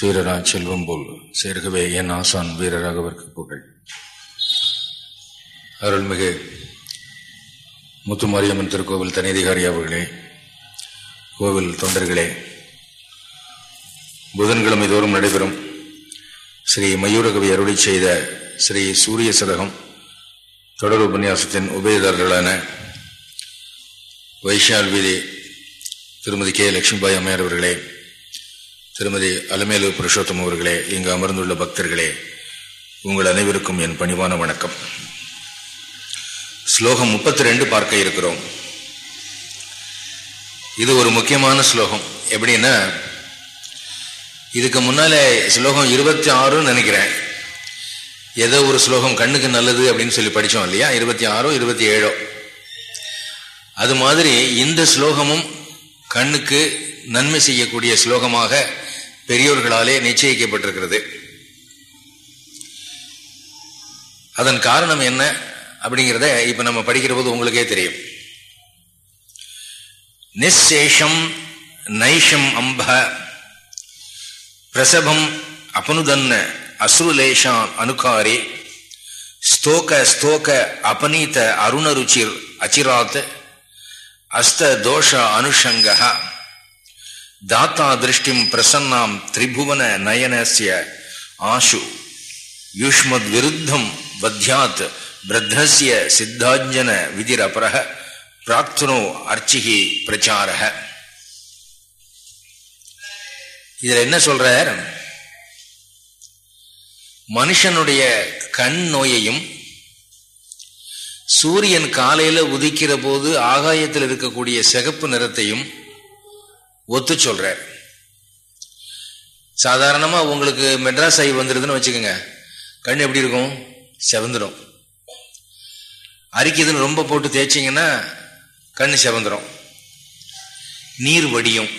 சீரரா செல்வம் போல் சேர்கவே என் ஆசான் வீரராகவர்க்கு புகழ். அருள்மிகு முத்துமாரியம்மன் திருக்கோவில் தனியதிகாரி அவர்களே கோவில் தொண்டர்களே புதன்கிழமை தோறும் நடைபெறும் ஸ்ரீ மயூரகவி அருளை செய்த ஸ்ரீ சூரிய சதகம் தொடர் உபன்யாசத்தின் உபயதாரர்களான வைஷால் வீதி திருமதி கே. லட்சுமிபாய் அம்மையார் அவர்களே திருமதி அலமேலு புருஷோத்தம் அவர்களே இங்கு அமர்ந்துள்ள பக்தர்களே உங்கள் அனைவருக்கும் என் பணிவான வணக்கம். ஸ்லோகம் முப்பத்தி ரெண்டு பார்க்க இருக்கிறோம். இது ஒரு முக்கியமான ஸ்லோகம். எப்படின்னா இதுக்கு முன்னாலே ஸ்லோகம் இருபத்தி ஆறுன்னு நினைக்கிறேன். ஏதோ ஒரு ஸ்லோகம் கண்ணுக்கு நல்லது அப்படின்னு சொல்லி படித்தோம் இல்லையா? இருபத்தி ஆறோ இருபத்தி ஏழோ. அது மாதிரி இந்த ஸ்லோகமும் கண்ணுக்கு நன்மை செய்யக்கூடிய ஸ்லோகமாக பெரியோர்களாலே நிச்சயிக்கப்பட்டிருக்கிறது. அதன் காரணம் என்ன அப்படிங்கிறத இப்ப நம்ம படிக்கிற போது உங்களுக்கே தெரியும். நிசேஷம் நைஷம் அம்ப பிரசபம் அபனுதன்ன அசுருலேஷான் அனுகாரி ஸ்தோக ஸ்தோக அபனீத அருணருச்சிர் அச்சிராத் அஸ்த தோஷ அனுஷங்க தாத்தா திருஷ்டிம் பிரசன்னாம் திரிபுவன நயனசிய ஆஷு யூஷ்மத் விருத்தம் வத்யாத் பிரத்தசிய சித்தாஞ்சன விதிரபரக பிரார்த்தனோ அர்ச்சிகி பிரச்சாரக இதுல என்ன சொல்றார்? மனுஷனுடைய கண் நோயையும் சூரியன் காலையில உதிக்கிற போது ஆகாயத்தில் இருக்கக்கூடிய சிகப்பு நிறத்தையும் ஒத்து சொல்றார். சாதாரணமா உங்களுக்கு மெட்ராஸ் ஐ வந்துருதுன்னு வச்சுக்கோங்க. கண் எப்படி இருக்கும்? செவந்துடும் அரிக்குதுன்னு ரொம்ப போட்டு தேய்ச்சிங்கன்னா கண் செவந்துடும் நீர் வடியும்.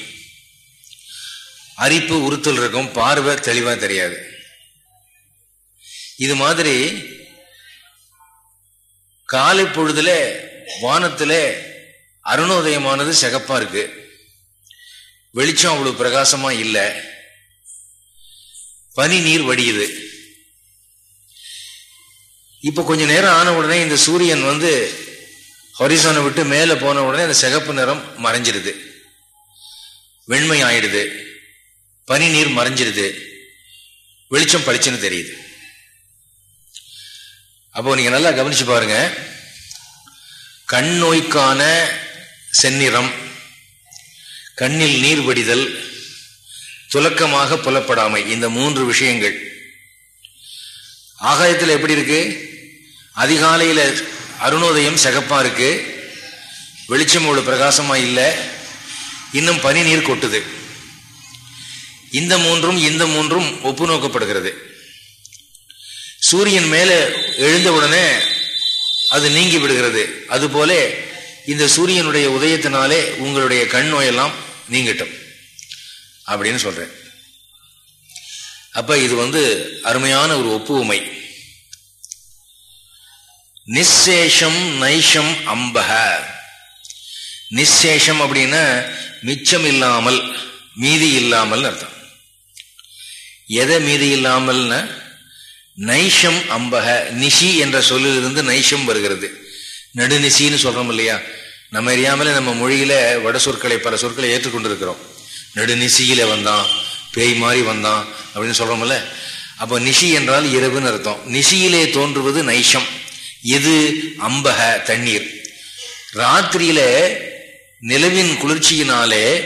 அரிப்பு உறுத்தல் இருக்கும். பார்வை தெளிவா தெரியாது. இது மாதிரி காலை பொழுதுல வானத்துல அருணோதயமானது சிகப்பா இருக்கு. வெளிச்சம் அவ்வளவு பிரகாசமா இல்லை. பனி நீர் வடியுது. இப்ப கொஞ்ச நேரம் ஆன உடனே இந்த சூரியன் வந்து ஹொரிசோனை விட்டு மேல போன உடனே அந்த சிகப்பு நிறம் மறைஞ்சிருது. வெண்மை ஆயிடுது. பனி நீர் மறைஞ்சிருது. வெளிச்சம் பளிச்சுன்னு தெரியுது. அப்போ நீங்க நல்லா கவனிச்சு பாருங்க. கண் நோய்க்கான செந்நிறம். கண்ணில் நீர் வடிதல் துலக்கமாக புலப்படாமை இந்த மூன்று விஷயங்கள். ஆகாயத்தில் எப்படி இருக்கு? அதிகாலையில் அருணோதயம் சிகப்பா இருக்கு. வெளிச்சம் ஒரு பிரகாசமா இல்லை. இன்னும் பனி நீர் கொட்டுது. இந்த மூன்றும் இந்த மூன்றும் ஒப்பு நோக்கப்படுகிறது. சூரியன் மேல எழுந்த உடனே அது நீங்கி விடுகிறது. அதுபோல இந்த சூரியனுடைய உதயத்தினாலே உங்களுடைய கண் நோயெல்லாம் நீங்கட்டும். அப்படின்னு சொல்றேன். அப்ப இது வந்து அருமையான ஒரு ஒப்புமை. நிசேஷம் நைஷம் அம்பக. நிசேஷம் அப்படின்னா மிச்சம் இல்லாமல் மீதி இல்லாமல் அர்த்தம். எதை மீதி இல்லாமல்னா நைஷம் அம்பக நிஷி என்ற சொல்லிலிருந்து நைஷம் வருகிறது. நடுநிசின்னு சொல்றோம் இல்லையா? நம்ம அறியாமலே நம்ம மொழியில வட சொற்களை பல சொற்களை ஏற்றுக்கொண்டிருக்கிறோம். நெடுநிசியில வந்தான் பேய் மாதிரி வந்தான் அப்படின்னு சொல்றோம்ல. அப்போ நிஷி என்றால் இரவுன்னு அர்த்தம். நிஷியிலே தோன்றுவது நைஷம். எது? அம்பக தண்ணீர். ராத்திரியில நிலவின் குளிர்ச்சியினாலே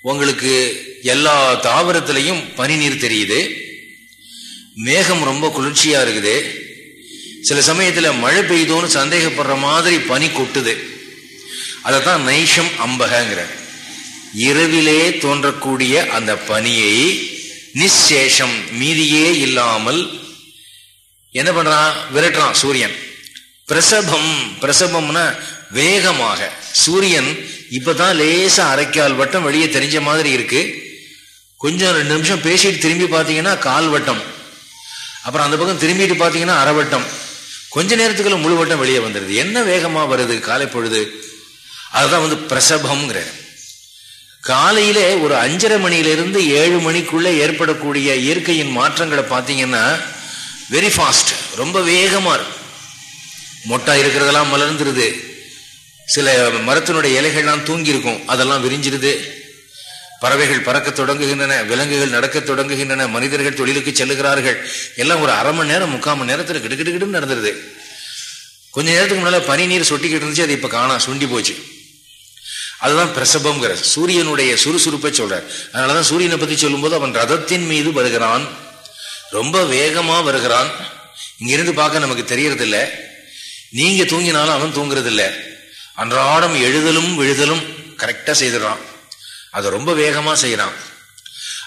உங்களுக்கு எல்லா தாவரத்திலையும் பனி நீர் தெரியுது. மேகம் ரொம்ப குளிர்ச்சியா இருக்குது. சில சமயத்தில் மழை பெய்தோன்னு சந்தேகப்படுற மாதிரி பனி கொட்டுது. அதை தான் நைஷம் அம்பகங்கிற இரவிலே தோன்றக்கூடிய அந்த பனியை நிச்சேஷம் மீதியே இல்லாமல் என்ன பண்றான்? விரட்டுறான் சூரியன். பிரசபம் பிரசபம்னா வேகமாக. சூரியன் இப்பதான் லேசா அரைக்கால் வட்டம் வெளியே தெரிஞ்ச மாதிரி இருக்கு. கொஞ்சம் ரெண்டு நிமிஷம் பேசிட்டு திரும்பி பார்த்தீங்கன்னா கால் வட்டம். அப்புறம் அந்த பக்கம் திரும்பிட்டு பார்த்தீங்கன்னா அரைவட்டம் கொஞ்ச நேரத்துக்குள்ள முழு வட்டம் வெளியே வந்துடுது என்ன வேகமா வருது? காலை பொழுது. அதுதான் வந்து பிரசபம்ங்கிற காலையில ஒரு அஞ்சரை மணியிலிருந்து ஏழு மணிக்குள்ள ஏற்படக்கூடிய இயற்கையின் மாற்றங்களை பார்த்தீங்கன்னா வெரி ஃபாஸ்ட் ரொம்ப வேகமாக இருக்கும். மொட்டா இருக்கிறதெல்லாம் மலர்ந்துருது. சில மரத்தினுடைய இலைகள்லாம் தூங்கி இருக்கும் அதெல்லாம் விரிஞ்சிருது. பறவைகள் பறக்க தொடங்குகின்றன விலங்குகள் நடக்க தொடங்குகின்றன மனிதர்கள் தொழிலுக்கு செல்லுகிறார்கள். எல்லாம் ஒரு அரை மணி நேரம் முக்கால் மணி நேரத்தில் கிடுக்கிடுக்கிட்டு நடந்துருது. கொஞ்ச நேரத்துக்கு முன்னால் பனி நீர் சொட்டிக்கிட்டு இருந்துச்சு அது இப்போ காணா சுண்டி போச்சு. அதுதான் பிரசபம்ங்கிற சூரியனுடைய சுறுசுறுப்பை சொல்றார். அதனாலதான் சூரியனை பத்தி சொல்லும்போது அவன் ரதத்தின் மீது வருகிறான். ரொம்ப வேகமா வருகிறான். இங்கிருந்து பார்க்க நமக்கு தெரியறது இல்லை நீங்க தூங்கினாலும் அவன் தூங்குறது இல்லை அன்றாடம் எழுதலும் விழுதலும் கரெக்டா செய்துறான் அதை ரொம்ப வேகமா செய்யறான்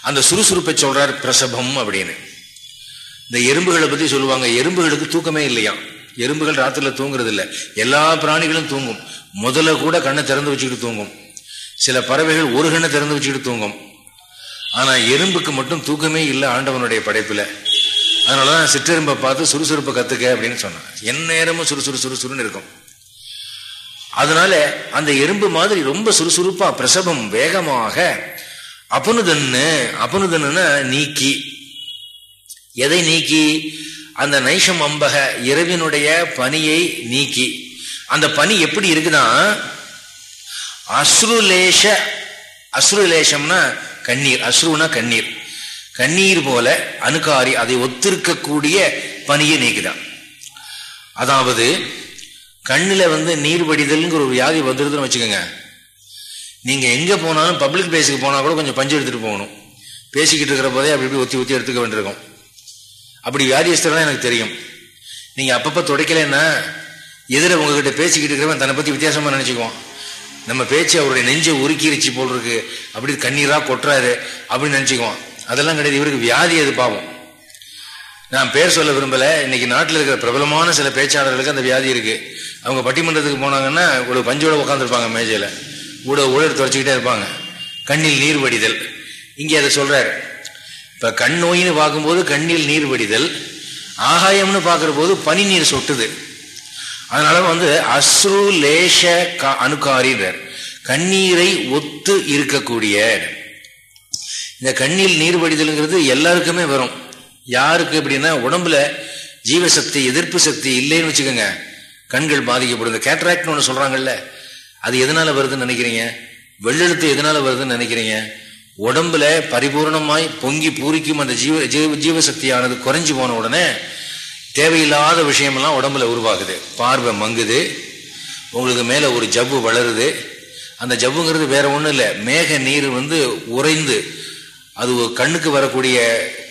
அந்த சுறுசுறுப்பை சொல்றார் பிரசபம் அப்படின்னு. இந்த எறும்புகளை பத்தி சொல்லுவாங்க. எறும்புகளுக்கு தூக்கமே இல்லையா எறும்புகள் ராத்திரில தூங்குறது இல்லை எல்லா பிராணிகளும் தூங்கும். முதல்ல கூட கண்ணை திறந்து வச்சுக்கிட்டு தூங்கும். சில பறவைகள் ஒரு கண்ணை திறந்து வச்சுக்கிட்டு தூங்கும். ஆனால் எறும்புக்கு மட்டும் தூக்கமே இல்லை ஆண்டவனுடைய படைப்பில். அதனால தான் சிற்றெரும்பை பார்த்து சுறுசுறுப்பை கற்றுக்க அப்படின்னு சொன்னான். என் நேரமும் சுறுசுறு சுறுசுறுன்னு இருக்கும். அதனால அந்த எறும்பு மாதிரி ரொம்ப சுறுசுறுப்பா பிரசவம் வேகமாக அபனுதன்னு அபனுதன்னு நீக்கி. எதை நீக்கி? அந்த நைஷம் அம்பக இரவினுடைய பனியை நீக்கி. அந்த பனி எப்படி இருக்குன்னா அஸ்ருலேஷ அஸ்ருலேஷம்னா கண்ணீர் அஸ்ருனா கண்ணீர். கண்ணீர் போல அணுகாரி அதை ஒத்திருக்கக்கூடிய பனியை நீக்குதான் அதாவது கண்ணில் வந்து நீர் வடிதல்ங்கிற ஒரு வியாதி வந்துடுதுன்னு வச்சுக்கோங்க. நீங்கள் எங்கே போனாலும் பப்ளிக் பிளேஸுக்கு போனால் கூட கொஞ்சம் பஞ்சு எடுத்துகிட்டு போகணும். பேசிக்கிட்டு இருக்கிற போதே அப்படி இப்படி ஒத்தி ஒத்தி எடுத்துக்க வேண்டியிருக்கும். அப்படி வியாதியஸ்தரெல்லாம் எனக்கு தெரியும். நீங்கள் அப்பப்போ துடைக்கலைன்னா எதிர உங்ககிட்ட பேசிக்கிட்டு இருக்கிறவன் தன்னை பற்றி வித்தியாசமாக நினச்சிக்குவான். நம்ம பேச்சு அவருடைய நெஞ்சை உருக்கிருச்சு போல் இருக்கு அப்படி கண்ணீராக கொட்டுறாரு அப்படின்னு நினச்சிக்குவான். அதெல்லாம் கிடையாது இவருக்கு வியாதி அது பாவம். நான் பேர் சொல்ல விரும்பல. இன்னைக்கு நாட்டில் இருக்கிற பிரபலமான சில பேச்சாளர்களுக்கு அந்த வியாதி இருக்கு. அவங்க பட்டிமன்றத்துக்கு போனாங்கன்னா ஒரு பஞ்சோட உட்காந்துருப்பாங்க மேஜையில். ஊட ஊழல் துறைச்சிக்கிட்டே இருப்பாங்க. கண்ணில் நீர் வடிதல். இங்கே அதை சொல்றாரு. இப்ப கண் நோயின்னு பார்க்கும்போது கண்ணில் நீர் வடிதல். ஆகாயம்னு பார்க்கிற போது பனி நீர் சொட்டுது. அதனால வந்து அஸ்ரு லேஷ அணுக்காரின்றார் கண்ணீரை ஒத்து இருக்கக்கூடிய இந்த கண்ணில் நீர் வடிதல்ங்கிறது எல்லாருக்குமே வரும். யாருக்கு அப்படின்னா உடம்புல ஜீவசக்தி எதிர்ப்பு சக்தி இல்லைன்னு வச்சுக்கோங்க. கண்கள் பாதிக்கப்படும். இந்த கேட்ராக்ட்னு ஒன்று சொல்றாங்கல்ல அது எதனால வருதுன்னு நினைக்கிறீங்க? வெள்ளெழுத்து எதனால வருதுன்னு நினைக்கிறீங்க? உடம்புல பரிபூர்ணமாய் பொங்கி பூரிக்கும் அந்த ஜீவ ஜீவ ஜீவசக்தியானது குறைஞ்சு போன உடனே தேவையில்லாத விஷயமெல்லாம் உடம்புல உருவாகுது. பார்வை மங்குது. உங்களுக்கு மேலே ஒரு ஜவ்வு வளருது. அந்த ஜவ்வுங்கிறது வேற ஒன்றும் இல்லை. மேக நீர் வந்து உறைந்து அது கண்ணுக்கு வரக்கூடிய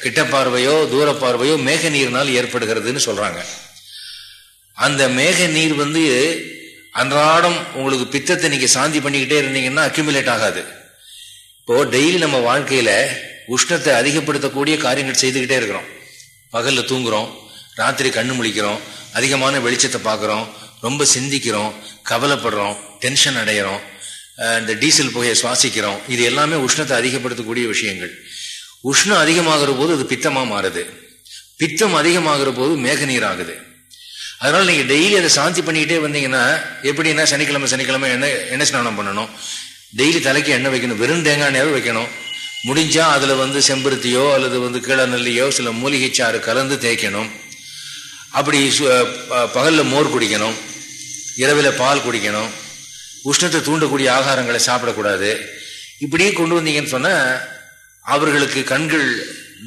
கிட்ட பார்வையோ தூர பார்வையோ மேக நீர்னால் ஏற்படுகிறதுன்னு சொல்றாங்க. அந்த மேக நீர் வந்து அன்றாடம் உங்களுக்கு பித்தத்தை நீங்க சாந்தி பண்ணிக்கிட்டே இருந்தீங்கன்னா அக்யூமுலேட் ஆகாது. இப்போ டெய்லி நம்ம வாழ்க்கையில உஷ்ணத்தை அதிகப்படுத்தக்கூடிய காரியங்கள் செய்துக்கிட்டே இருக்கிறோம். பகல்ல தூங்குறோம். ராத்திரி கண்ணு முழிக்கிறோம் அதிகமான வெளிச்சத்தை பார்க்குறோம் ரொம்ப சிந்திக்கிறோம் கவலைப்படுறோம் டென்ஷன் அடைகிறோம் இந்த டீசல் புகையை சுவாசிக்கிறோம். இது எல்லாமே உஷ்ணத்தை அதிகப்படுத்தக்கூடிய விஷயங்கள். உஷ்ணம் அதிகமாகிற போது அது பித்தமாக மாறுது. பித்தம் அதிகமாகிற போது மேக நீர் ஆகுது. அதனால நீங்கள் டெய்லி அதை சாந்தி பண்ணிக்கிட்டே வந்தீங்கன்னா எப்படின்னா சனிக்கிழமை சனிக்கிழமை எண்ணெய் எண்ணெய் ஸ்நானம் பண்ணணும்? டெய்லி தலைக்கு எண்ணெய் வைக்கணும். வெறும் தேங்காய் எண்ணெயாவது வைக்கணும். முடிஞ்சால் அதில் வந்து செம்பருத்தியோ அல்லது வந்து கீழே நெல்லியோ சில மூலிகை சாறு கலந்து தேய்க்கணும். அப்படி பகலில் மோர் குடிக்கணும் இரவில் பால் குடிக்கணும் உஷ்ணத்தை தூண்டக்கூடிய ஆகாரங்களை சாப்பிடக்கூடாது. இப்படியே கொண்டு வந்தீங்கன்னு சொன்னால் அவர்களுக்கு கண்கள்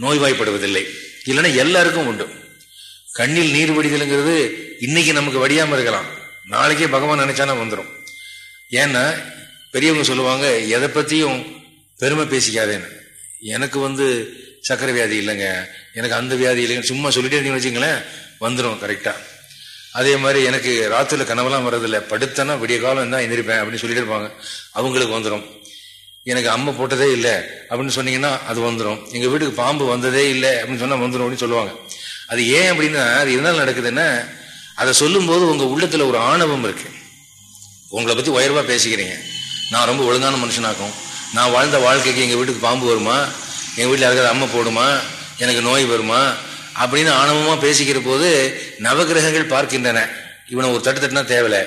நோய்வாய்ப்படுவதில்லை. இல்லைன்னா எல்லாருக்கும் உண்டு. கண்ணில் நீர் வடிதலுங்கிறது இன்னைக்கு நமக்கு வடியாமல் இருக்கலாம். நாளைக்கே பகவான் நினைச்சானா வந்துடும் ஏன்னா பெரியவங்க சொல்லுவாங்க எதை பற்றியும் பெருமை பேசிக்காதேன்னு. எனக்கு வந்து சக்கரை வியாதி இல்லைங்க. எனக்கு அந்த வியாதி இல்லைங்க. சும்மா சொல்லிட்டே இருந்தீங்கன்னு வச்சுங்களேன் வந்துடும் கரெக்டாக அதே மாதிரி எனக்கு ராத்திரில கனவெல்லாம் வர்றதில்ல. படுத்தனா விடிய காலம் தான் எந்திரிப்பேன் அப்படின்னு சொல்லிட்டு இருப்பாங்க. அவங்களுக்கு வந்துடும் எனக்கு அம்மை போட்டதே இல்லை அப்படின்னு சொன்னீங்கன்னா அது வந்துடும் எங்கள் வீட்டுக்கு பாம்பு வந்ததே இல்லை அப்படின்னு சொன்னால் வந்துடும் அப்படின்னு சொல்லுவாங்க. அது ஏன் அப்படின்னா அது எதனால நடக்குதுன்னா அதை சொல்லும்போது உங்கள் உள்ளத்தில் ஒரு ஆணவம் இருக்கு. உங்களை பற்றி உயர்வாக பேசிக்கிறீங்க. நான் ரொம்ப ஒழுங்கான மனுஷனாக்கும். நான் வாழ்ந்த வாழ்க்கைக்கு எங்கள் வீட்டுக்கு பாம்பு வருமா? எங்கள் வீட்டில் யாருக்காவது அம்மை போடுமா? எனக்கு நோய் வருமா? அப்படின்னு ஆணவமா பேசிக்கிற போது நவகிரகங்கள் பார்க்கின்றன. இவனை ஒரு தட்டு தட்டுனா தேவையில்ல.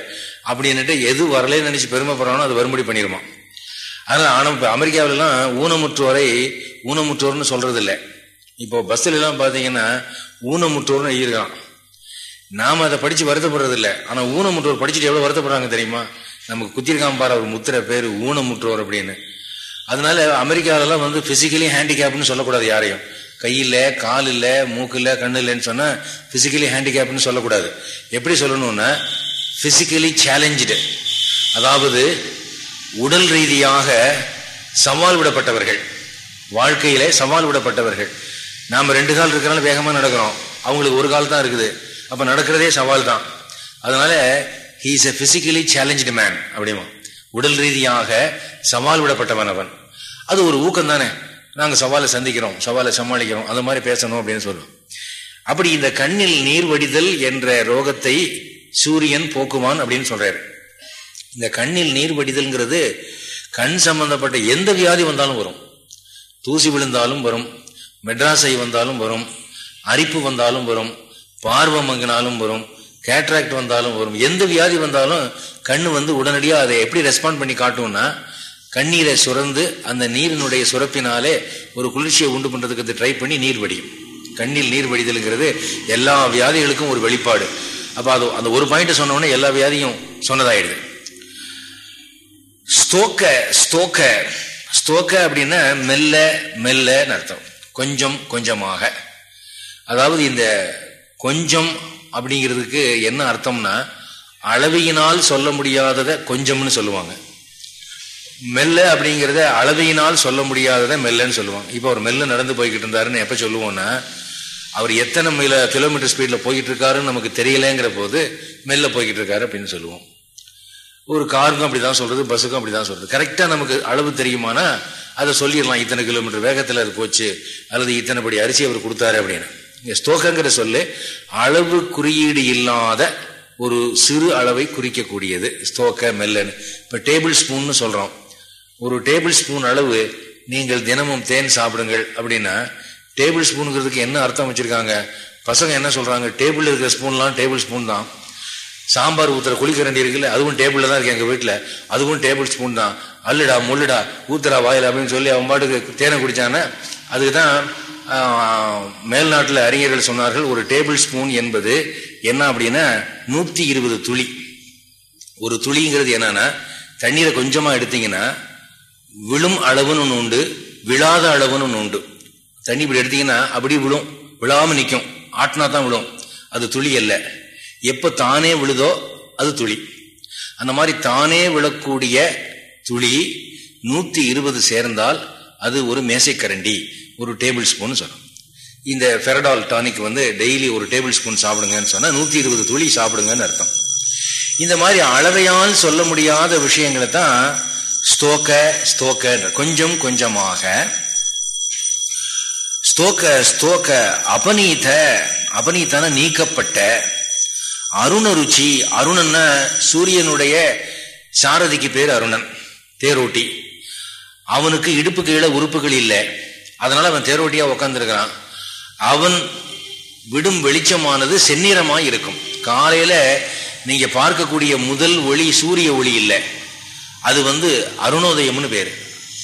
அப்படின்னுட்டு எது வரலன்னு நினைச்சு பெருமைப்படுறானோ அது வரும்படி பண்ணிடுமா. அதனால ஆணவம் இப்போ அமெரிக்காவிலலாம் ஊனமுற்றோரை ஊனமுற்றோர்னு சொல்றது இல்லை இப்போ பஸ்ஸில் எல்லாம் பார்த்தீங்கன்னா ஊனமுற்றோர்னு எழுதியிருக்கான். நாம அதை படிச்சு வருத்தப்படுறது இல்லை ஆனா ஊனமுற்றோர் படிச்சுட்டு எவ்வளவு வருத்தப்படுறாங்க தெரியுமா? நமக்கு குத்திருக்காம பாரு அவர் முத்திர பேர் ஊனமுற்றோர் அப்படின்னு. அதனால அமெரிக்காவிலலாம் வந்து பிசிக்கலி ஹேண்டிகேப்னு சொல்லக்கூடாது யாரையும். கையில் காலில் மூக்கில் மூக்கு இல்லை கண்ணு இல்லைன்னு சொன்னால் ஃபிசிக்கலி ஹேண்டிகேப்னு சொல்லக்கூடாது. எப்படி சொல்லணும்னா ஃபிசிக்கலி சேலஞ்சு அதாவது உடல் ரீதியாக சவால் விடப்பட்டவர்கள். வாழ்க்கையில் சவால் விடப்பட்டவர்கள். நாம் ரெண்டு கால் இருக்கிறனால வேகமாக நடக்கிறோம். அவங்களுக்கு ஒரு கால் தான் இருக்குது. அப்போ நடக்கிறதே சவால் தான். அதனால he is a physically challenge man அப்படிமா உடல் ரீதியாக சவால் விடப்பட்டவன் அவன். அது ஒரு ஊக்கம் தானே நாங்கள் சவாலை சந்திக்கிறோம் சவாலை சமாளிக்கிறோம் அந்த மாதிரி பேசணும் அப்படின்னு சொல்லுவோம் அப்படி இந்த கண்ணில் நீர் வடிதல் என்ற ரோகத்தை சூரியன் போக்குவான் அப்படின்னு சொல்றாரு. இந்த கண்ணில் நீர் வடிதல்ங்கிறது கண் சம்பந்தப்பட்ட எந்த வியாதி வந்தாலும் வரும். தூசி விழுந்தாலும் வரும் மெட்ராஸை வந்தாலும் வரும் அரிப்பு வந்தாலும் வரும் பார்வை மங்கினாலும் வரும் கேட்ராக்ட் வந்தாலும் வரும். எந்த வியாதி வந்தாலும் கண்ணு வந்து உடனடியாக அதை எப்படி ரெஸ்பாண்ட் பண்ணி காட்டும்னா கண்ணீரை சுரந்து அந்த நீரினுடைய சுரப்பினாலே ஒரு குளிர்ச்சியை உண்டு பண்றதுக்கு ட்ரை பண்ணி நீர் வடியும். கண்ணில் நீர் வடிதல்ங்கிறது எல்லா வியாதிகளுக்கும் ஒரு வெளிப்பாடு. அப்போ அது அந்த ஒரு பாயிண்ட் சொன்னோடனே எல்லா வியாதியும் சொன்னதாயிடுது. ஸ்தோக்க ஸ்தோக்க ஸ்தோக்க அப்படின்னா மெல்ல மெல்லன்னு அர்த்தம். கொஞ்சம் கொஞ்சமாக. அதாவது இந்த கொஞ்சம் அப்படிங்கிறதுக்கு என்ன அர்த்தம்னா அளவியினால் சொல்ல முடியாததை கொஞ்சம்னு சொல்லுவாங்க. மெல்ல அப்படிங்கிறத அளவையினால் சொல்ல முடியாததை மெல்லன்னு சொல்லுவாங்க. இப்போ அவர் மெல்ல நடந்து போய்கிட்டு இருந்தாருன்னு எப்போ சொல்லுவோம்னா அவர் எத்தனை மைல கிலோமீட்டர் ஸ்பீடில் போய்கிட்டு இருக்காருன்னு நமக்கு தெரியலங்கிற போது மெல்ல போய்கிட்டு இருக்காரு அப்படின்னு சொல்லுவோம். ஒரு காருக்கும் அப்படி தான் சொல்கிறது பஸ்ஸுக்கும் அப்படி தான் சொல்கிறது கரெக்டாக நமக்கு அளவு தெரியுமானா அதை சொல்லிடலாம். இத்தனை கிலோமீட்டர் வேகத்தில் அது போச்சு அல்லது இத்தனை படி அரிசி அவர் கொடுத்தாரு அப்படின்னு. ஸ்தோகங்கிற சொல்லு அளவு குறியீடு இல்லாத ஒரு சிறு அளவை குறிக்கக்கூடியது. ஸ்தோக்க மெல்லன்னு. இப்போ டேபிள் ஸ்பூன்னு சொல்கிறோம் ஒரு டேபிள் ஸ்பூன் அளவு நீங்கள் தினமும் தேன் சாப்பிடுங்கள் அப்படின்னா டேபிள் ஸ்பூனுங்கிறதுக்கு என்ன அர்த்தம் வச்சிருக்காங்க? பசங்க என்ன சொல்றாங்க? டேபிள் இருக்கிற ஸ்பூன்லாம் டேபிள் ஸ்பூன் தான். சாம்பார் ஊத்துற குளிக்கரண்டி இருக்குல்ல அதுவும் டேபிள்ல தான் இருக்கு எங்க வீட்டுல அதுவும் டேபிள் ஸ்பூன் தான். அல்லுடா முள்ளுடா ஊத்துறா வாயில் அப்படின்னு சொல்லி அவன் பாட்டுக்கு தேனை குடிச்சானே அதுக்குதான் மேல்நாட்டில் அறிஞர்கள் சொன்னார்கள் ஒரு டேபிள் ஸ்பூன் என்பது என்ன அப்படின்னா நூத்தி இருபது துளி. ஒரு துளிங்கிறது என்னன்னா தண்ணீரை கொஞ்சமா எடுத்தீங்கன்னா விழும் அளவுன்னு ஒன்று உண்டு விழாத அளவுன்னு ஒன்று உண்டு. தண்ணி இப்படி எடுத்தீங்கன்னா அப்படி விழும் விழாம நிற்கும் ஆட்டினா தான் விழும். அது துளி அல்ல. எப்போ தானே விழுதோ அது துளி. அந்த மாதிரி தானே விழக்கூடிய துளி நூற்றி இருபது சேர்ந்தால் அது ஒரு மேசைக்கரண்டி ஒரு டேபிள் ஸ்பூன் சொல்லும் இந்த ஃபெரடால் டானிக் வந்து டெய்லி ஒரு டேபிள் ஸ்பூன் சாப்பிடுங்கன்னு சொன்னால் நூற்றி இருபது துளி சாப்பிடுங்கன்னு அர்த்தம். இந்த மாதிரி அளவையால் சொல்ல முடியாத விஷயங்களை தான் ஸ்தோக்க ஸ்தோக கொஞ்சம் கொஞ்சமாக. ஸ்தோக்க ஸ்தோக்க அபநீத அபநீத்தான நீக்கப்பட்ட அருண ருச்சி அருணன்னா சூரியனுடைய சாரதிக்கு பேர் அருணன் தேரோட்டி. அவனுக்கு இடுப்பு கீழே உறுப்புகள் இல்லை. அதனால அவன் தேரோட்டியா உக்காந்துருக்கிறான். அவன் விடும் வெளிச்சமானது செந்நிறமாய் இருக்கும். காலையில நீங்க பார்க்கக்கூடிய முதல் ஒளி சூரிய ஒளி இல்லை. அது வந்து அருணோதயம்னு பேர்.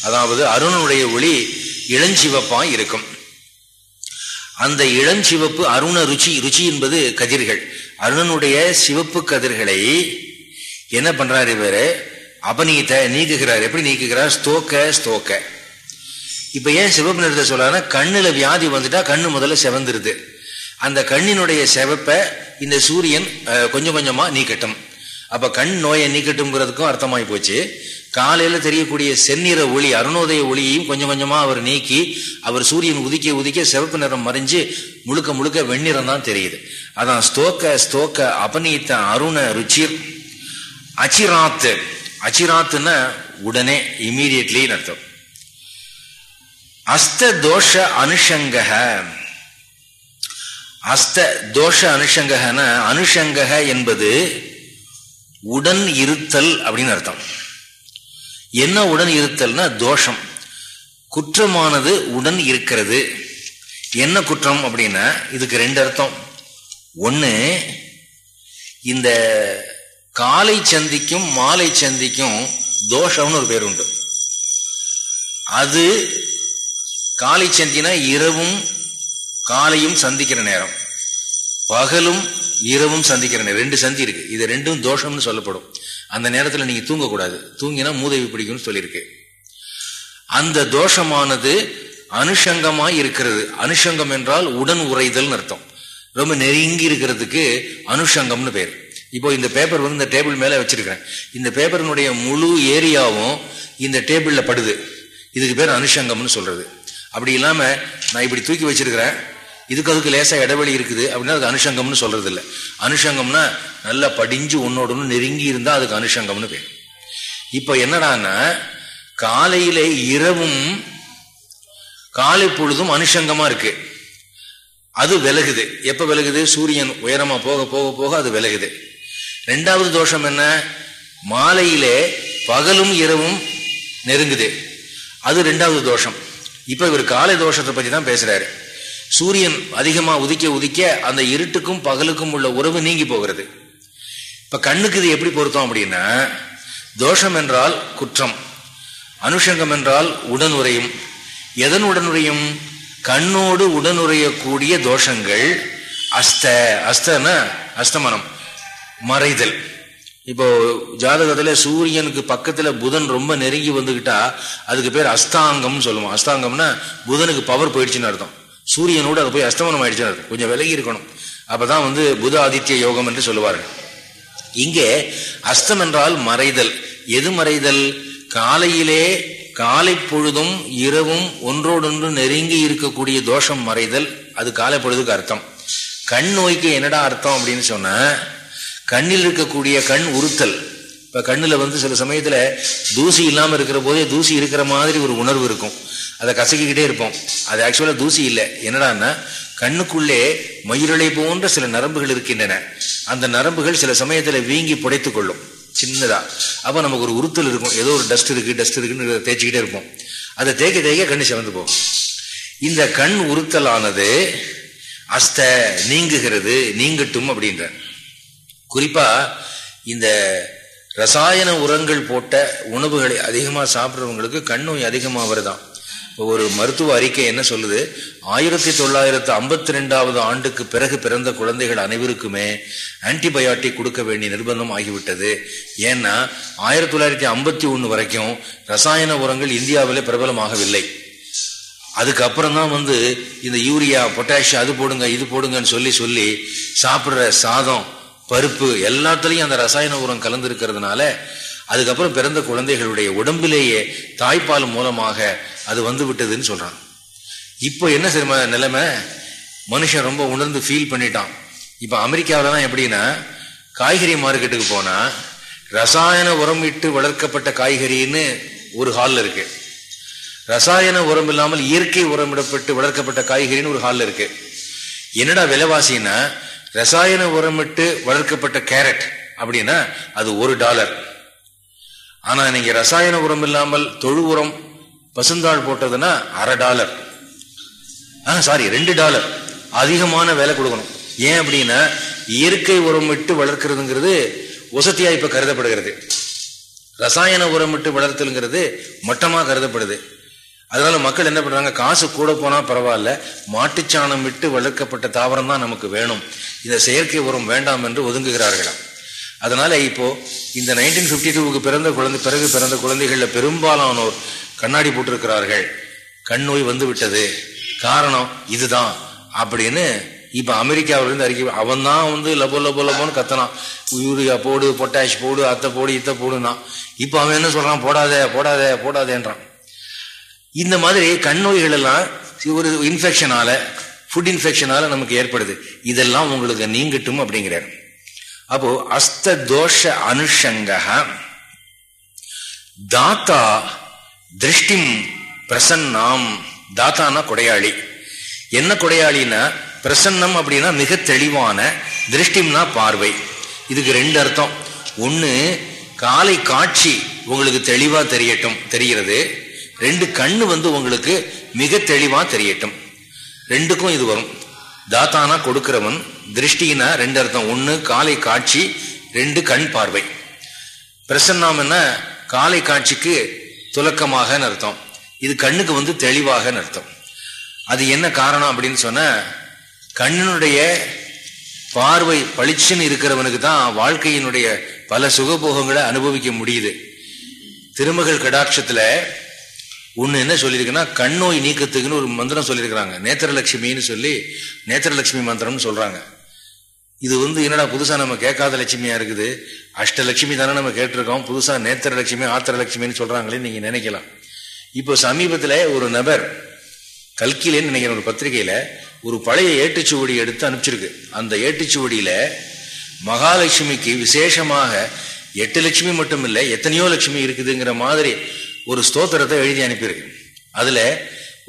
அதாவது அருணனுடைய ஒளி இளஞ்சிவப்பாக இருக்கும். அந்த இளஞ்சிவப்பு அருண ருச்சி ருச்சி என்பது கதிர்கள். அருணனுடைய சிவப்பு கதிர்களை என்ன பண்றாரு இவரு? அபநீத்த நீக்குகிறார். எப்படி நீக்குகிறார்? ஸ்தோக்க ஸ்தோக்க. இப்ப ஏன் சிவப்பு நிறத்தை சொல்றாருன்னா கண்ணுல வியாதி வந்துட்டா கண்ணு முதல்ல செவந்துருது. அந்த கண்ணினுடைய செவப்ப இந்த சூரியன் கொஞ்சம் கொஞ்சமா நீக்கட்டும். அப்ப கண் நோயை நீக்கட்டும்ங்கிறதுக்கும் அர்த்தமாய் போச்சு. காலையில தெரியக்கூடிய செந்நிற ஒளி அருணோதய ஒளியையும் கொஞ்சம் கொஞ்சமா அவர் நீக்கி அவர் சூரியன் உதிக்க உதிக்க சிவப்பு நிறம் மறைஞ்சு முழுக்க முழுக்க வெண்ணிறம் தான் தெரியுது. அதான் ஸ்தோக்க ஸ்தோக்க அபநீத்த அருண ருச்சிர் அச்சிராத்து. அச்சிராத்துன்னா உடனே இமீடியட்லி அர்த்தம். அஸ்த தோஷ அனுஷங்க அஸ்த தோஷ அனுஷங்கன அனுஷங்க என்பது உடன் இருத்தல் அப்படின்னு அர்த்தம். என்ன உடன் இருத்தல்னா தோஷம். குற்றமானது உடன் இருக்கிறது. என்ன குற்றம் அப்படின்னா இதுக்கு ரெண்டு அர்த்தம். ஒன்று இந்த காலை சந்திக்கும் மாலை சந்திக்கும் தோஷம்னு ஒரு பேர் உண்டு. அது காலை சந்தினா இரவும் காலையும் சந்திக்கிற நேரம். பகலும் இரவும் சந்திக்கிற நேரம் ரெண்டு சந்தி இருக்கு. இது ரெண்டும் தோஷம்னு சொல்லப்படும். அந்த நேரத்தில் நீங்க தூங்கக்கூடாது. தூங்கினா மூதவி பிடிக்கும்னு சொல்லியிருக்கு. அந்த தோஷமானது அனுஷங்கமாய் இருக்கிறது. அனுஷங்கம் என்றால் உடன் உரைதல் அர்த்தம். ரொம்ப நெருங்கி இருக்கிறதுக்கு அனுஷங்கம்னு பேர். இப்போ இந்த பேப்பர் வந்து இந்த டேபிள் மேல வச்சிருக்கிறேன். இந்த பேப்பரினுடைய முழு ஏரியாவும் இந்த டேபிள்ல படுது. இதுக்கு பேர் அனுஷங்கம்னு சொல்றது. அப்படி இல்லாம நான் இப்படி தூக்கி வச்சிருக்கிறேன். இதுக்கு அதுக்கு லேசாக இடைவெளி இருக்குது அப்படின்னா அதுக்கு அனுஷங்கம்னு சொல்றது இல்லை அனுஷங்கம்னா நல்லா படிஞ்சு உன்னோட நெருங்கி இருந்தால் அதுக்கு அனுஷங்கம்னு பேர். இப்போ என்னடான்னா காலையில இரவும் காலை பொழுதும் அனுஷங்கமாக இருக்கு. அது விலகுது. எப்போ விலகுது? சூரியன் உயரமாக போக போக போக அது விலகுது. ரெண்டாவது தோஷம் என்ன? மாலையிலே பகலும் இரவும் நெருங்குது. அது ரெண்டாவது தோஷம். இப்போ இவர் காலை தோஷத்தை பற்றி தான் பேசுகிறாரு சூரியன் அதிகமாக உதிக்க உதிக்க அந்த இருட்டுக்கும் பகலுக்கும் உள்ள உறவு நீங்கி போகிறது. இப்போ கண்ணுக்கு இது எப்படி பொருத்தம் அப்படின்னா தோஷம் என்றால் குற்றம் அனுஷங்கம் என்றால் உடனுரையும். எதன் உடனுரையும்? கண்ணோடு உடனுரையக்கூடிய தோஷங்கள். அஸ்த அஸ்தன அஸ்தமனம் மறைதல். இப்போ ஜாதகத்துல சூரியனுக்கு பக்கத்துல புதன் ரொம்ப நெருங்கி வந்துகிட்டா அதுக்கு பேர் அஸ்தாங்கம்னு சொல்லுவோம். அஸ்தாங்கம்னா புதனுக்கு பவர் போயிடுச்சுன்னு அர்த்தம். சூரியனோடு அது போய் அஸ்தமனம் ஆயிடுச்சு கொஞ்சம் விலகி இருக்கணும் அப்பதான் வந்து புத ஆதித்ய யோகம் என்று சொல்லுவார்கள். இங்கே அஸ்தம் என்றால் மறைதல். எது மறைதல்? காலையிலே காலை பொழுதும் இரவும் ஒன்றோடொன்று நெருங்கி இருக்கக்கூடிய தோஷம் மறைதல். அது காலை பொழுதுக்கு அர்த்தம். கண் நோய்க்கு என்னடா அர்த்தம் அப்படின்னு சொன்ன கண்ணில் இருக்கக்கூடிய கண் உறுத்தல். இப்போ கண்ணில் வந்து சில சமயத்தில் தூசி இல்லாமல் இருக்கிற போதே தூசி இருக்கிற மாதிரி ஒரு உணர்வு இருக்கும். அதை கசக்கிக்கிட்டே இருப்போம். அது ஆக்சுவலாக தூசி இல்லை. என்னடான்னா கண்ணுக்குள்ளே மயிரலை போன்ற சில நரம்புகள் இருக்கின்றன. அந்த நரம்புகள் சில சமயத்தில் வீங்கி புடைத்து கொள்ளும். சின்னதா. அப்போ நமக்கு ஒரு உறுத்தல் இருக்கும். ஏதோ ஒரு டஸ்ட் இருக்கு டஸ்ட் இருக்குன்னு தேய்ச்சிக்கிட்டே இருப்போம். அதை தேய்க்க தேய்க்க கண்ணு சிவந்து போகும். இந்த கண் உறுத்தலானது அஸ்த நீங்குகிறது நீங்கட்டும் அப்படின்ற குறிப்பா இந்த ரசாயன உரங்கள் போட்ட உணவுகளை அதிகமாக சாப்பிட்றவங்களுக்கு கண் நோய் அதிகமாக வருதான் ஒரு மருத்துவ அறிக்கை என்ன சொல்லுது? ஆயிரத்தி தொள்ளாயிரத்து ஐம்பத்தி ரெண்டாவது ஆண்டுக்கு பிறகு பிறந்த குழந்தைகள் அனைவருக்குமே ஆன்டிபயோட்டிக் கொடுக்க வேண்டிய நிர்பந்தம் ஆகிவிட்டது. ஏன்னா ஆயிரத்தி தொள்ளாயிரத்தி ஐம்பத்தி ஒன்று வரைக்கும் ரசாயன உரங்கள் இந்தியாவிலே பிரபலமாகவில்லை. அதுக்கப்புறம் தான் வந்து இந்த யூரியா பொட்டாசியம் அது போடுங்க இது போடுங்கன்னு சொல்லி சொல்லி சாப்பிட்ற சாதம் பருப்பு எல்லாத்துலேயும் அந்த ரசாயன உரம் கலந்துருக்கிறதுனால அதுக்கப்புறம் பிறந்த குழந்தைகளுடைய உடம்பிலேயே தாய்ப்பால் மூலமாக அது வந்து விட்டதுன்னு சொல்றான் இப்போ என்ன சிறும நிலைமை? மனுஷன் ரொம்ப உணர்ந்து ஃபீல் பண்ணிட்டான். இப்போ அமெரிக்காவிலலாம் தான் எப்படின்னா காய்கறி மார்க்கெட்டுக்கு போனா ரசாயன உரம் இட்டு வளர்க்கப்பட்ட காய்கறின்னு ஒரு ஹாலில் இருக்கு. ரசாயன உரம் இல்லாமல் இயற்கை உரமிடப்பட்டு வளர்க்கப்பட்ட காய்கறின்னு ஒரு ஹாலில் இருக்கு. என்னடா விலைவாசின்னா ரசாயன உரமிட்டு வளர்க்கப்பட்ட கேரட் அப்படின்னா அது ஒரு டாலர். ஆனா நீங்க ரசாயன உரம் இல்லாமல் தொழு உரம் பசுந்தாள் போட்டதுன்னா அரை டாலர். ஆ சாரி ரெண்டு டாலர். அதிகமான வேலை கொடுக்கணும். ஏன் அப்படின்னா இயற்கை உரம் விட்டு வளர்க்கிறதுங்கிறது வசதியா இப்ப கருதப்படுகிறது. ரசாயன உரம் விட்டு வளர்த்தலுங்கிறது மட்டமா கருதப்படுது. அதனால மக்கள் என்ன பண்றாங்க காசு கூட போனா பரவாயில்ல மாட்டுச்சாணம் விட்டு வளர்க்கப்பட்ட தாவரம் தான் நமக்கு வேணும். இந்த செயற்கை உரம் வேண்டாம் என்று ஒதுங்குகிறார்களாம். அதனால இப்போ இந்த நைன்டீன் பிப்டி டூவுக்கு பிறந்த குழந்தை பிறகு பிறந்த குழந்தைகளில் பெரும்பாலானோர் கண்ணாடி போட்டிருக்கிறார்கள். கண் நோய் வந்து விட்டது காரணம் இதுதான். அப்படின்னு இப்ப அமெரிக்காவிலிருந்து அறிக்கை அவன் தான் வந்து லபோ லபோ லபோன்னு கத்தனான். யூரியா போடு பொட்டாஷ் போடு அத்தை போடு இத்த போடுனா இப்ப அவன் என்ன சொல்றான்? போடாதே போடாதே போடாதேன்றான். இந்த மாதிரி கண் நோய்கள் எல்லாம் ஒரு இன்ஃபெக்ஷனால ஃபுட் இன்ஃபெக்ஷனால நமக்கு ஏற்படுது. இதெல்லாம் உங்களுக்கு நீங்கட்டும் அப்படிங்கிறார். அப்போ அஸ்த தோஷ அனுஷங்க தாத்தா திருஷ்டிம் பிரசன்னாம். தாத்தானா கொடையாளி. என்ன கொடையாளினா பிரசன்னம் அப்படின்னா மிக தெளிவான திருஷ்டிம்னா பார்வை. இதுக்கு ரெண்டு அர்த்தம். ஒன்று காலை காட்சி உங்களுக்கு தெளிவாக தெரியட்டும் தெரிகிறது. ரெண்டு கண்ணு வந்து உங்களுக்கு மிக தெளிவாக தெரியட்டும். ரெண்டுக்கும் இது வரும். தாத்தானா கொடுக்கிறவன் திருஷ்டினா ரெண்டு அர்த்தம். ஒன்று காலை காட்சி ரெண்டு கண் பார்வை. பிரசன்னாம்னா காலை காட்சிக்கு துலக்கமாக அர்த்தம். இது கண்ணுக்கு வந்து தெளிவாக அர்த்தம். அது என்ன காரணம் அப்படின்னு சொன்ன கண்ணினுடைய பார்வை பளிச்சுன்னு இருக்கிறவனுக்கு தான் வாழ்க்கையினுடைய பல சுகபோகங்களை அனுபவிக்க முடியுது. திருமகள் கடாட்சத்தில் ஒன்று என்ன சொல்லியிருக்குன்னா கண்ணோய் நீக்கத்துக்குன்னு ஒரு மந்திரம் சொல்லியிருக்கிறாங்க. நேத்திரலட்சுமின்னு சொல்லி நேத்திரலட்சுமி மந்திரம்னு சொல்கிறாங்க இது வந்து என்னடா புதுசாக நம்ம கேட்காத லட்சுமியாக இருக்குது? அஷ்டலட்சுமி தானே நம்ம கேட்டிருக்கோம். புதுசாக நேத்திரலட்சுமி ஆத்திரலட்சுமின்னு சொல்கிறாங்களே நீங்கள் நினைக்கலாம். இப்போ சமீபத்தில் ஒரு நபர் கல்கிலேன்னு நினைக்கிற ஒரு பத்திரிகையில் ஒரு பழைய ஏட்டுச்சுவடி எடுத்து அனுப்பிச்சிருக்கு. அந்த ஏட்டுச்சுவடியில் மகாலட்சுமிக்கு விசேஷமாக எட்டு லட்சுமி மட்டும் இல்லை எத்தனையோ லட்சுமி இருக்குதுங்கிற மாதிரி ஒரு ஸ்தோத்திரத்தை எழுதி அனுப்பியிருக்கு. அதுல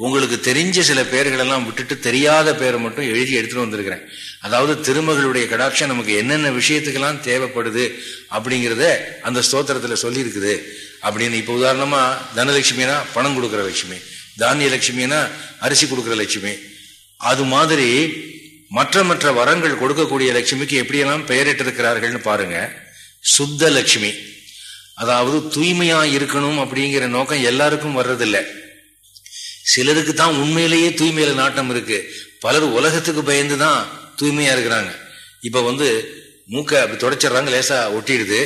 உங்களுக்கு தெரிஞ்ச சில பேர்கள் எல்லாம் விட்டுட்டு தெரியாத பேரை மட்டும் எழுதி எடுத்துட்டு வந்திருக்கிறேன். அதாவது திருமகளுடைய கடாட்சம் நமக்கு என்னென்ன விஷயத்துக்கெல்லாம் தேவைப்படுது அப்படிங்கிறத அந்த ஸ்தோத்திரத்துல சொல்லி இருக்குது அப்படின்னு இப்ப உதாரணமா தனலட்சுமினா பணம் கொடுக்குற லட்சுமி தானிய லட்சுமினா அரிசி கொடுக்குற லட்சுமி. அது மாதிரி மற்ற மற்ற வரங்கள் கொடுக்கக்கூடிய லட்சுமிக்கு எப்படியெல்லாம் பெயரிட்டிருக்கிறார்கள்னு பாருங்க. சுத்த லட்சுமி. அதாவது தூய்மையா இருக்கணும் அப்படிங்கிற நோக்கம் எல்லாருக்கும் வர்றதில்லை. சிலருக்கு தான் உண்மையிலேயே தூய்மையில நாட்டம் இருக்கு. பலர் உலகத்துக்கு பயந்து தான் தூய்மையா இருக்கிறாங்க. இப்ப வந்து மூக்க அப்படி தொடச்சிடுறாங்க லேசா ஒட்டிடுது.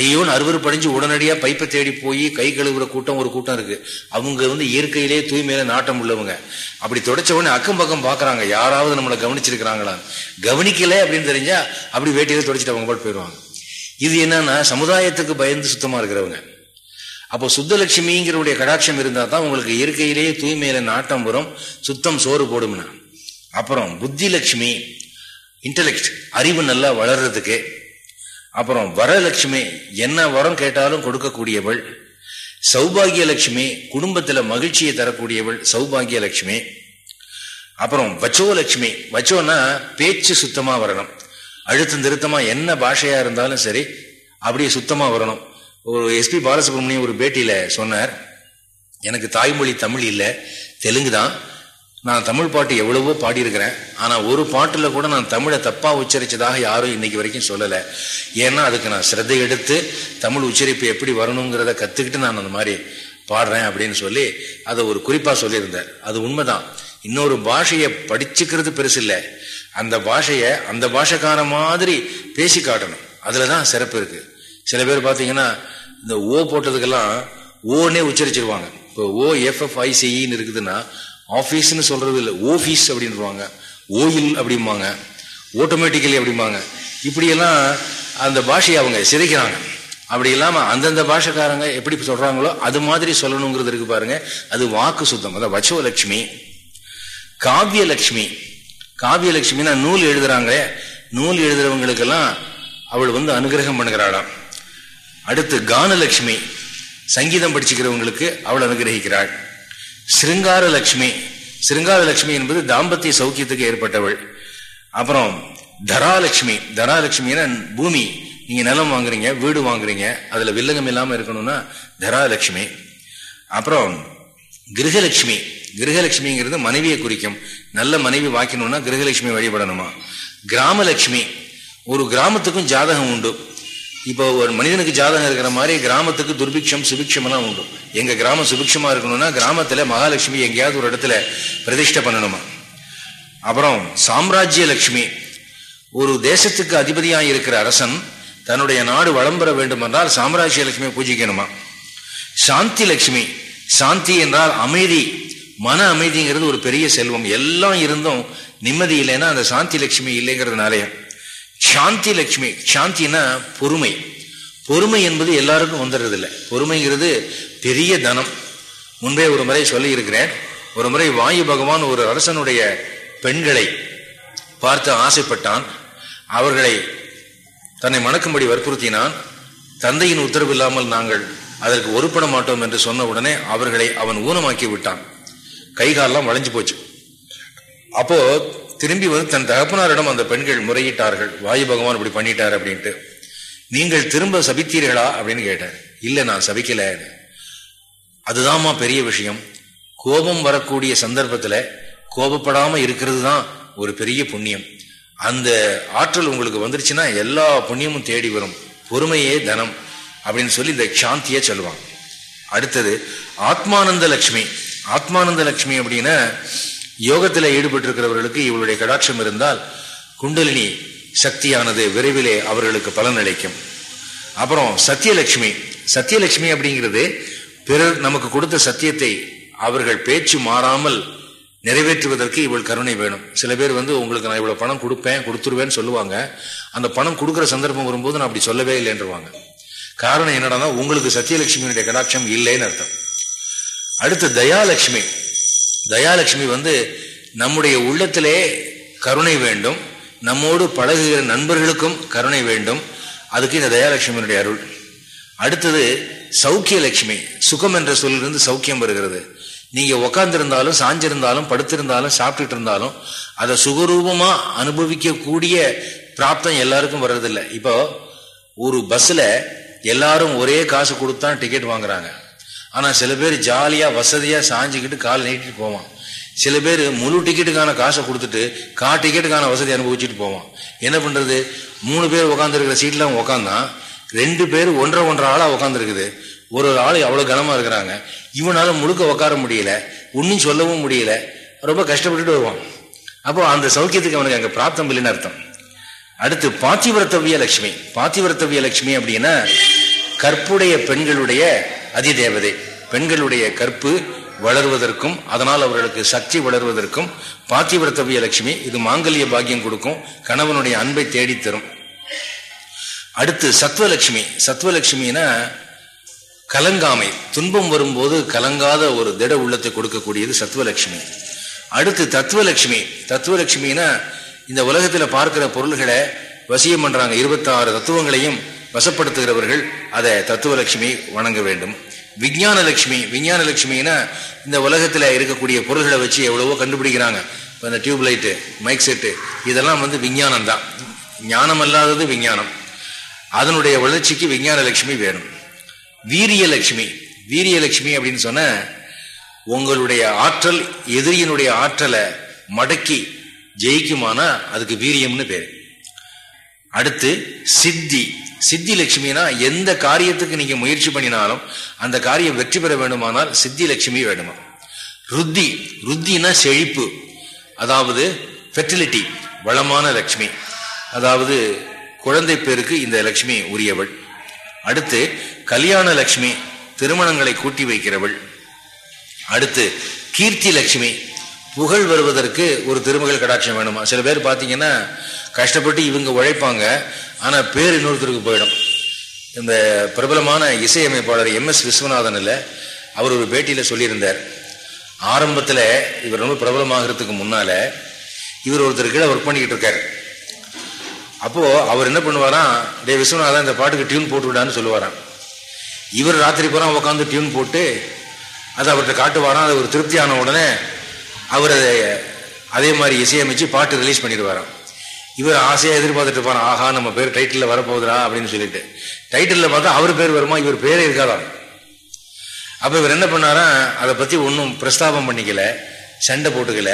ஐயோன்னு அறுவர் படைஞ்சு உடனடியா பைப்பை தேடி போய் கை கழுவுற கூட்டம் ஒரு கூட்டம் இருக்கு. அவங்க வந்து இயற்கையிலே தூய்மையில நாட்டம் உள்ளவங்க. அப்படி தொடச்ச உடனே அக்கம் பக்கம் பாக்குறாங்க. யாராவது நம்மளை கவனிச்சிருக்கிறாங்களா கவனிக்கல அப்படின்னு தெரிஞ்சா அப்படி வேட்டையில தொடச்சிட்டு அவங்க பாட்டு போயிடுவாங்க. இது என்னன்னா சமுதாயத்துக்கு பயந்து சுத்தமா இருக்கிறவங்க. அப்போ சுத்தலட்சுமிங்கிறவுடைய கடாட்சம் இருந்தா தான் உங்களுக்கு இயற்கையிலேயே தூய்மையில நாட்டம் வரும் சுத்தம் சோறு போடும்னா. அப்புறம் புத்தி லட்சுமி இன்டலெக்ட் அறிவு நல்லா வளர்றதுக்கு. அப்புறம் வரலட்சுமி என்ன வரம் கேட்டாலும் கொடுக்கக்கூடியவள். சௌபாகிய லட்சுமி குடும்பத்தில் மகிழ்ச்சியை தரக்கூடியவள் சௌபாகிய லட்சுமி அப்புறம் வச்சோ லட்சுமி வச்சோன்னா பேச்சு சுத்தமாக வரணும். அழுத்தம் திருத்தமா என்ன பாஷையா இருந்தாலும் சரி அப்படியே சுத்தமா வரணும். ஒரு எஸ்பி பாலசுப்ரமணியம் ஒரு பேட்டியில சொன்னார் எனக்கு தாய்மொழி தமிழ் இல்லை தெலுங்கு தான். நான் தமிழ் பாட்டு எவ்வளவோ பாடியிருக்கிறேன். ஆனால் ஒரு பாட்டில் கூட நான் தமிழை தப்பாக உச்சரித்ததாக யாரும் இன்னைக்கு வரைக்கும் சொல்லலை. ஏன்னா அதுக்கு நான் சிரத்தை எடுத்து தமிழ் உச்சரிப்பு எப்படி வரணுங்கிறத கற்றுக்கிட்டு நான் அந்த மாதிரி பாடுறேன் அப்படின்னு சொல்லி அதை ஒரு குறிப்பாக சொல்லியிருந்தார். அது உண்மைதான். இன்னொரு பாஷையை படிச்சுக்கிறது பெருசு இல்லை. அந்த பாஷையை அந்த பாஷைக்கார மாதிரி பேசி காட்டணும். அதில் தான் சிறப்பு இருக்கு. சில பேர் பார்த்தீங்கன்னா இந்த ஓ போட்டதுக்கெல்லாம் ஓனே உச்சரிச்சிருவாங்க. இப்போ ஓ எஃப்எஃப்ஐசின்னு இருக்குதுன்னா ஆஃபீஸ்னு சொல்றது இல்லை ஓஃபீஸ் அப்படின்வாங்க ஓயில் அப்படிம்பாங்க. ஆட்டோமேட்டிக்கலி அப்படிம்பாங்க. இப்படியெல்லாம் அந்த பாஷையை அவங்க சிதைக்கிறாங்க. அப்படி இல்லாமல் அந்தந்த பாஷக்காரங்க எப்படி சொல்றாங்களோ அது மாதிரி சொல்லணுங்கிறது இருக்கு பாருங்க. அது வாக்கு சுத்தம். அதான் வச்சோலட்சுமி காவியலட்சுமி. காவியலட்சுமினா நூல் எழுதுறாங்க நூல் எழுதுறவங்களுக்கெல்லாம் அவள் வந்து அனுகிரகம் பண்ணுகிறாளாம். அடுத்து கானலட்சுமி சங்கீதம் படிச்சுக்கிறவங்களுக்கு அவள் அனுகிரகிக்கிறாள். சிருங்கார லட்சுமி சிருங்கார லட்சுமி என்பது தாம்பத்திய சௌக்கியத்துக்கு ஏற்பட்டவள். அப்புறம் தராலட்சுமி தராலட்சுமினா பூமி நீங்க நிலம் வாங்குறீங்க வீடு வாங்குறீங்க அதுல வில்லங்கம் இல்லாம இருக்கணும்னா தராலட்சுமி. அப்புறம் கிரகலட்சுமி கிரகலட்சுமிங்கிறது மனைவியை குறிக்கும். நல்ல மனைவி வாக்கணும்னா கிரகலட்சுமி வழிபடணுமா? கிராமலட்சுமி. ஒரு கிராமத்துக்கும் ஜாதகம் உண்டு. இப்போ ஒரு மனிதனுக்கு ஜாதகம் இருக்கிற மாதிரி கிராமத்துக்கு துர்பிக்ஷம் சுபிக்ஷமெல்லாம் உண்டு. எங்கள் கிராமம் சுபிக்ஷமாக இருக்கணும்னா கிராமத்தில் மகாலட்சுமி எங்கேயாவது ஒரு இடத்துல பிரதிஷ்டை பண்ணணுமா? அப்புறம் சாம்ராஜ்ய லட்சுமி. ஒரு தேசத்துக்கு அதிபதியாக இருக்கிற அரசன் தன்னுடைய நாடு வளம் பெற வேண்டுமென்றால் சாம்ராஜ்ய லட்சுமியை பூஜிக்கணுமா? சாந்தி லட்சுமி. சாந்தி என்றால் அமைதி. மன அமைதிங்கிறது ஒரு பெரிய செல்வம். எல்லாம் இருந்தும் நிம்மதி இல்லைன்னா அந்த சாந்தி லட்சுமி இல்லைங்கிறதுனாலே சாந்தி லட்சுமி சாந்தினா பொறுமை. பொறுமை என்பது எல்லாருக்கும் வந்துடுறது இல்லை பொறுமைங்கிறது பெரிய தனம். முன்பே ஒரு முறை சொல்லியிருக்கிறேன். ஒரு முறை வாயு பகவான் ஒரு அரசனுடைய பெண்களை பார்த்து ஆசைப்பட்டான். அவர்களை தன்னை மணக்கும்படி வற்புறுத்தினான். தந்தையின் உத்தரவு இல்லாமல் நாங்கள் அதற்கு ஒருப்பட மாட்டோம் என்று சொன்ன உடனே அவர்களை அவன் ஊனமாக்கி விட்டான். கை காலெல்லாம் வளைஞ்சு போச்சு. அப்போ திரும்பி வந்து தன் தகப்பனாரிடம் அந்த பெண்கள் முறையிட்டார்கள். வாயு பகவான் இப்படி பண்ணிட்டார் அப்படின்ட்டு. நீங்கள் திரும்ப சபித்தீர்களா? அப்படின்னு கேட்டேன் இல்லை நான் சபிக்கல அதுதான்மா பெரிய விஷயம். கோபம் வரக்கூடிய சந்தர்ப்பத்தில் கோபப்படாமல் இருக்கிறது தான் ஒரு பெரிய புண்ணியம். அந்த ஆற்றல் உங்களுக்கு வந்துருச்சுன்னா எல்லா புண்ணியமும் தேடி வரும். பொறுமையே தனம் அப்படின்னு சொல்லி இந்த சாந்தியை சொல்லுவாங்க. அடுத்தது ஆத்மானந்த லட்சுமி ஆத்மானந்த லட்சுமி அப்படின்னா யோகத்தில் ஈடுபட்டிருக்கிறவர்களுக்கு இவளுடைய கடாட்சம் இருந்தால் குண்டலினி சக்தியானது விரைவிலே அவர்களுக்கு பலன் அளிக்கும். அப்புறம் சத்தியலட்சுமி. சத்தியலட்சுமி அப்படிங்கிறது பிறர் நமக்கு கொடுத்த சத்தியத்தை அவர்கள் பேச்சு மாறாமல் நிறைவேற்றுவதற்கு இவள் கருணை வேணும். சில பேர் வந்து உங்களுக்கு நான் இவ்வளவு பணம் கொடுப்பேன் கொடுத்துருவேன்னு சொல்லுவாங்க. அந்த பணம் கொடுக்குற சந்தர்ப்பம் வரும்போது நான் அப்படி சொல்லவே இல்லைன்றவாங்க. காரணம் என்னடா உங்களுக்கு சத்தியலட்சுமியினுடைய கடாட்சம் இல்லைன்னு அர்த்தம். அடுத்து தயாலட்சுமி தயாலட்சுமி வந்து நம்முடைய உள்ளத்திலே கருணை வேண்டும். நம்மோடு பழகுகிற நண்பர்களுக்கும் கருணை வேண்டும். அதுக்கு இந்த தயாலட்சுமியினுடைய அருள். அடுத்தது சௌக்கிய லட்சுமி சுகம் என்ற சொல்லிலிருந்து சௌக்கியம் வருகிறது. நீங்க உக்காந்துருந்தாலும் சாஞ்சிருந்தாலும் படுத்திருந்தாலும் சாப்பிட்டுட்டு இருந்தாலும் அதை சுகரூபமா அனுபவிக்கக்கூடிய பிராப்தம் எல்லாருக்கும் வர்றதில்லை. இப்போ ஒரு பஸ்ல எல்லாரும் ஒரே காசு கொடுத்தான் டிக்கெட் வாங்குறாங்க. ஆனா சில பேர் ஜாலியா வசதியா சாஞ்சிக்கிட்டு கால் நீட்டிட்டு போவான். சில பேர் முழு டிக்கெட்டுக்கான காசை கொடுத்துட்டு கா டிக்கெட்டுக்கான வசதி அனுபவிச்சுட்டு போவான். என்ன பண்றது? மூணு பேர் உட்காந்துருக்கிற சீட்ல உட்காந்தான் ரெண்டு பேர் ஒன்றரை ஒன்றரை ஆளா உட்காந்துருக்குது ஒரு ஒரு ஆள் அவ்வளவு கனமா இருக்கிறாங்க. இவனால முழுக்க உட்கார முடியல. ஒன்னும் சொல்லவும் முடியல. ரொம்ப கஷ்டப்பட்டுட்டு வருவான். அப்போ அந்த சௌக்கியத்துக்கு அவனுக்கு அங்க பிராப்தம் இல்லைன்னு அர்த்தம். அடுத்து பாத்திவரத்தவிய லட்சுமி பாத்திவரத்தவிய லட்சுமி அப்படின்னா கற்புடைய பெண்களுடைய அதிதேவதை. பெண்களுடைய கற்பு வளர்வதற்கும் அதனால் அவர்களுக்கு சக்தி வளர்வதற்கும் பாத்திவிரத்தவிய லட்சுமி இது மாங்கல்ய பாக்கியம் கொடுக்கும் கணவனுடைய அன்பை தேடித்தரும் அடுத்து சத்வலட்சுமி. சத்வலட்சுமினா கலங்காமை. துன்பம் வரும்போது கலங்காத ஒரு திட உள்ளத்தை கொடுக்கக்கூடியது சத்வலட்சுமி. அடுத்து தத்துவலட்சுமி தத்துவலட்சுமினா இந்த உலகத்தில் பார்க்கிற பொருள்களை வசியம் பண்றாங்க. இருபத்தாறு தத்துவங்களையும் வசப்படுத்துகிறவர்கள் அதை தத்துவலட்சுமி வணங்க வேண்டும். விஞ்ஞான லட்சுமி விஞ்ஞான லட்சுமின்னா இந்த உலகத்தில் இருக்கக்கூடிய பொருள்களை வச்சு எவ்வளவோ கண்டுபிடிக்கிறாங்க. இப்போ இந்த டியூப் லைட்டு மைக் செட்டு இதெல்லாம் வந்து விஞ்ஞானம் தான் ஞானம் அல்லாதது விஞ்ஞானம். அதனுடைய வளர்ச்சிக்கு விஞ்ஞான லட்சுமி வேணும். வீரியலட்சுமி வீரியலட்சுமி அப்படின்னு சொன்ன உங்களுடைய ஆற்றல் எதிரியினுடைய ஆற்றலை மடக்கி ஜெயிக்குமானா அதுக்கு வீரியம்னு பேர். அடுத்து சித்தி. சித்தி லட்சுமினா எந்த காரியத்துக்கு நீங்க முயற்சி பண்ணினாலும் அந்த காரியம் வெற்றி பெற வேண்டுமானால் சித்தி லட்சுமி வேணுமா ருத்தி. ருத்தினா செழிப்பு. அதாவது ஃபெர்டிலிட்டி வளமான லட்சுமி. அதாவது குழந்தை பேருக்கு இந்த லட்சுமி உரியவள். அடுத்து கல்யாண லட்சுமி திருமணங்களை கூட்டி வைக்கிறவள். அடுத்து கீர்த்தி லட்சுமி புகழ் வருவதற்கு ஒரு திருமகள் கடாட்சம் வேணுமா? சில பேர் பார்த்தீங்கன்னா கஷ்டப்பட்டு இவங்க உழைப்பாங்க ஆனால் பேர் இன்னொருத்தருக்கு போயிடும். இந்த பிரபலமான இசையமைப்பாளர் எம் எஸ் விஸ்வநாதன் இல்லை அவர் ஒரு பேட்டியில் சொல்லியிருந்தார். ஆரம்பத்தில் இவர் ரொம்ப பிரபலமாகிறதுக்கு முன்னால் இவர் ஒருத்தர் கீழே ஒர்க் பண்ணிக்கிட்டு இருக்கார். அப்போது அவர் என்ன பண்ணுவாராம் டே விஸ்வநாதன் இந்த பாட்டுக்கு டியூன் போட்டு விடான்னு சொல்லுவாராம். இவர் ராத்திரி பூரா உட்காந்து டியூன் போட்டு அதை அவர்கிட்ட காட்டுவாராம் அது ஒரு திருப்தி ஆன உடனே அவர் அதை அதே மாதிரி இசையமைச்சு பாட்டு ரிலீஸ் பண்ணிடுவாராம். இவர் ஆசையாக எதிர்பார்த்துட்டு இருப்பார் ஆஹா நம்ம பேர் டைட்டில் வரப்போகுதுரா அப்படின்னு சொல்லிட்டு. டைட்டிலில் பார்த்தா அவர் பேர் வருமா? இவர் பேரே இருக்காதாம். அப்போ இவர் என்ன பண்ணாரா அதை பத்தி ஒன்றும் பிரஸ்தாபம் பண்ணிக்கல சண்டை போட்டுக்கல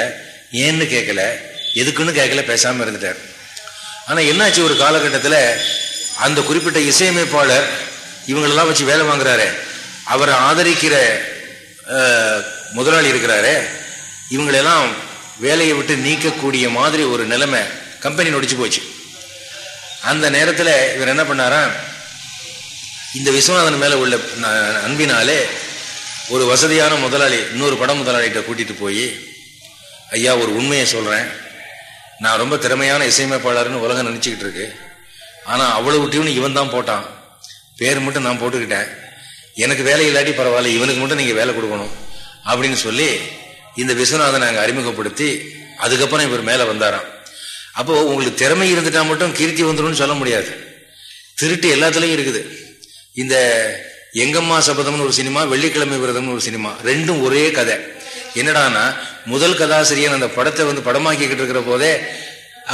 ஏன்னு கேட்கல எதுக்குன்னு கேட்கல பேசாமல் இருந்துட்டார். ஆனா என்னாச்சு? ஒரு காலகட்டத்தில் அந்த குறிப்பிட்ட இசையமைப்பாளர் இவங்களெல்லாம் வச்சு வேலை வாங்குறாரு. அவரை ஆதரிக்கிற முதலாளி இருக்கிறாரு. இவங்களெல்லாம் வேலையை விட்டு நீக்கக்கூடிய மாதிரி ஒரு நிலைமை கம்பெனி நொடிச்சு போச்சு. அந்த நேரத்தில் இவர் என்ன பண்ணாரா? இந்த விஸ்வநாதன் மேலே உள்ள அன்பினாலே ஒரு வசதியான முதலாளி இன்னொரு படம் முதலாளிகிட்ட கூட்டிகிட்டு போய் ஐயா ஒரு உண்மையை சொல்கிறேன் நான் ரொம்ப திறமையான இசையமைப்பாளர்னு உலகம் நினச்சிக்கிட்டு இருக்கு. ஆனால் அவ்வளவு டியூன் இவன் தான் போட்டான். பேர் மட்டும் நான் போட்டுக்கிட்டேன். எனக்கு வேலை இல்லாட்டி பரவாயில்ல இவனுக்கு மட்டும் நீங்கள் வேலை கொடுக்கணும். அப்படின்னு சொல்லி இந்த விஸ்வநாதன் நாங்கள் அறிமுகப்படுத்தி அதுக்கப்புறம் இவர் மேலே வந்தாராம். அப்போ உங்களுக்கு திறமை இருந்துட்டா மட்டும் கீர்த்தி வந்துடும் சொல்ல முடியாது. திருட்டு எல்லாத்துலேயும் இருக்குது. இந்த எங்கம்மா சபதம்னு ஒரு சினிமா வெள்ளிக்கிழமை விரதம்னு ஒரு சினிமா ரெண்டும் ஒரே கதை. என்னடானா முதல் கதாசிரியன் அந்த படத்தை வந்து படமாக்கிக்கிட்டு இருக்கிற போதே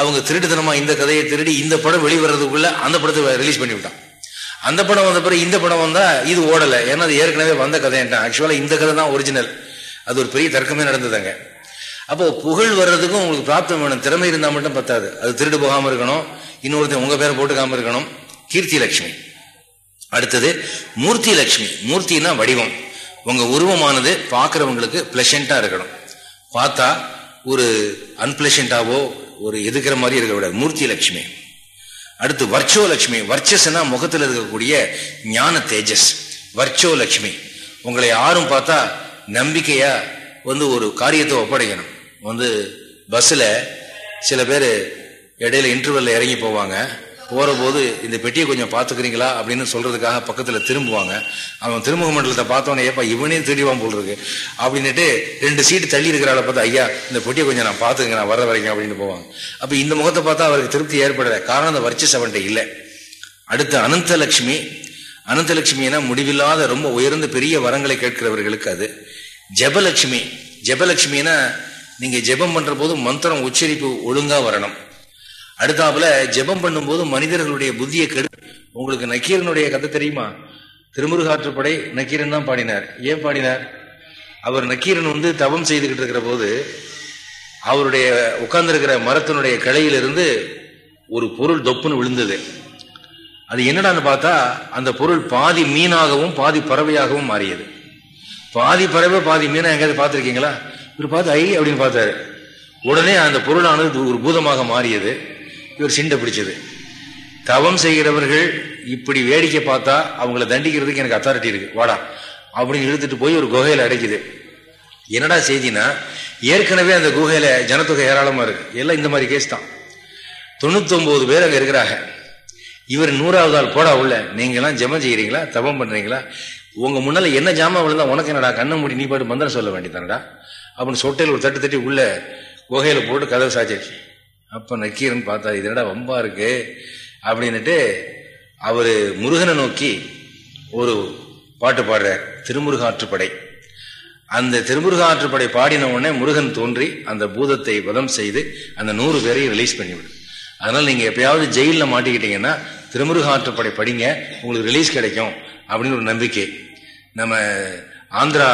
அவங்க திருட்டுத்தனமா இந்த கதையை திருடி இந்த படம் வெளிவரதுக்குள்ள அந்த படத்தை ரிலீஸ் பண்ணி விட்டான். அந்த படம் வந்த பிறகு இந்த படம் வந்தா இது ஓடலை. ஏன்னா அது ஏற்கனவே வந்த கதைன்ட்டான். ஆக்சுவலா இந்த கதை தான் ஒரிஜினல் அது ஒரு பெரிய தர்க்கமே நடந்ததுங்க. அப்போ புகழ் வர்றதுக்கும் உங்களுக்கு பிராப்தம் வேணும். திறமை இருந்தால் மட்டும் பத்தாது. அது திருடு போகாம இருக்கணும். இன்னொருத்தன் உங்க பேரை போட்டுக்காம இருக்கணும். கீர்த்தி லட்சுமி அடுத்தது மூர்த்தி லட்சுமி மூர்த்தினா வடிவம். உங்க உருவமானது பார்க்குறவங்களுக்கு பிளஷண்டா இருக்கணும். பார்த்தா ஒரு அன்பிளஷண்டாவோ ஒரு எதுக்கிற மாதிரி இருக்க விட மூர்த்தி லட்சுமி அடுத்து வர்ச்சோ லட்சுமி வர்ச்சஸ்னா முகத்தில் இருக்கக்கூடிய ஞான தேஜஸ். வர்ச்சோ லட்சுமி உங்களை யாரும் பார்த்தா நம்பிக்கையா வந்து ஒரு காரியத்தை ஒப்படைக்கணும். வந்து பஸ்ஸில் சில பேர் இடையில இன்டர்வெல்ல இறங்கி போவாங்க. போகிற போது இந்த பெட்டியை கொஞ்சம் பார்த்துக்கிறீங்களா அப்படின்னு சொல்கிறதுக்காக பக்கத்தில் திரும்புவாங்க. அவன் திருமுக மண்டலத்தை பார்த்தோன்னே ஏப்பா இவனே திருடிவான் போல் இருக்கு அப்படின்னுட்டு ரெண்டு சீட்டு தள்ளி இருக்கிறாள பார்த்தா ஐயா இந்த பெட்டியை கொஞ்சம் நான் பார்த்துங்க நான் வர வரைக்கும் அப்படின்னு போவாங்க. அப்போ இந்த முகத்தை பார்த்தா அவருக்கு திருப்தி ஏற்படலை. காரணம் அந்த வர்ச்சஸ் அவன்கிட்ட இல்லை. அடுத்து அனந்தலட்சுமி அனந்தலட்சுமினா முடிவில்லாத ரொம்ப உயர்ந்த பெரிய வரங்களை கேட்கிறவர்களுக்கு அது. ஜபலட்சுமி. ஜபலட்சுமினா நீங்க ஜெபம் பண்ற போது மந்திரம் உச்சரிப்பு ஒழுங்கா வரணும். அடுத்தாப்புல ஜெபம் பண்ணும்போது மனிதர்களுடைய புத்தியை கெடு உங்களுக்கு நக்கீரனுடைய கதை தெரியுமா? திருமுருகாற்றுப்படை நக்கீரன் தான் பாடினார். ஏன் பாடினார்? அவர் நக்கீரன் வந்து தவம் செய்துகிட்டு இருக்கிற போது அவருடைய உட்கார்ந்துருக்கிற மரத்தினுடைய கிளையிலிருந்து ஒரு பொருள் தொப்புன்னு விழுந்தது. அது என்னடான்னு பார்த்தா அந்த பொருள் பாதி மீனாகவும் பாதி பறவையாகவும் மாறியது. பாதி பறவை பாதி மீனா எங்கேயாவது பார்த்துருக்கீங்களா? இவர் பார்த்து ஐ அப்படின்னு பார்த்தாரு. உடனே அந்த பொருளானது ஒரு பூதமாக மாறியது. இவர் சிண்டை பிடிச்சது. தவம் செய்கிறவர்கள் இப்படி வேடிக்கை பார்த்தா அவங்கள தண்டிக்கிறதுக்கு எனக்கு அத்தாரிட்டி இருக்கு. வாடா அப்படின்னு இழுத்துட்டு போய் ஒரு குகையில அடைக்குது. என்னடா செய்தினா ஏற்கனவே அந்த குகையில ஜனத்தொகை ஏராளமா இருக்கு. எல்லாம் இந்த மாதிரி கேஸ் தான். தொண்ணூத்தி பேர் அங்க இருக்கிறாங்க. இவர் நூறாவது ஆள் போடா உள்ள நீங்களாம் எல்லாம் ஜெபம் செய்யறீங்களா? தவம் பண்றீங்களா? உங்க முன்னால என்ன ஜாமான் விழுந்தா உனக்கு என்னடா கண்ணை மூடி நீ பாட்டு மந்திரம் சொல்ல வேண்டியதானடா? அப்படின்னு சொட்டையில் ஒரு தட்டு தட்டி உள்ள குகையில போட்டு கதவை சாச்சிருச்சு அப்ப நக்கீரன் பார்த்தா இது என்னடா வம்பா இருக்கு? அப்படின்னுட்டு அவரு முருகனை நோக்கி ஒரு பாட்டு பாடுறார் திருமுருகாற்றுப்படை அந்த திருமுருகாற்றுப்படை பாடின உடனே முருகன் தோன்றி அந்த பூதத்தை வதம் செய்து அந்த நூறு பேரையும் ரிலீஸ் பண்ணிவிடும் அதனால நீங்க எப்பயாவது ஜெயில மாட்டிக்கிட்டீங்கன்னா திருமுருகாற்றுப்படை படிங்க உங்களுக்கு ரிலீஸ் கிடைக்கும். அப்படின்னு ஒரு நம்பிக்கை. நம்ம ஆந்திரா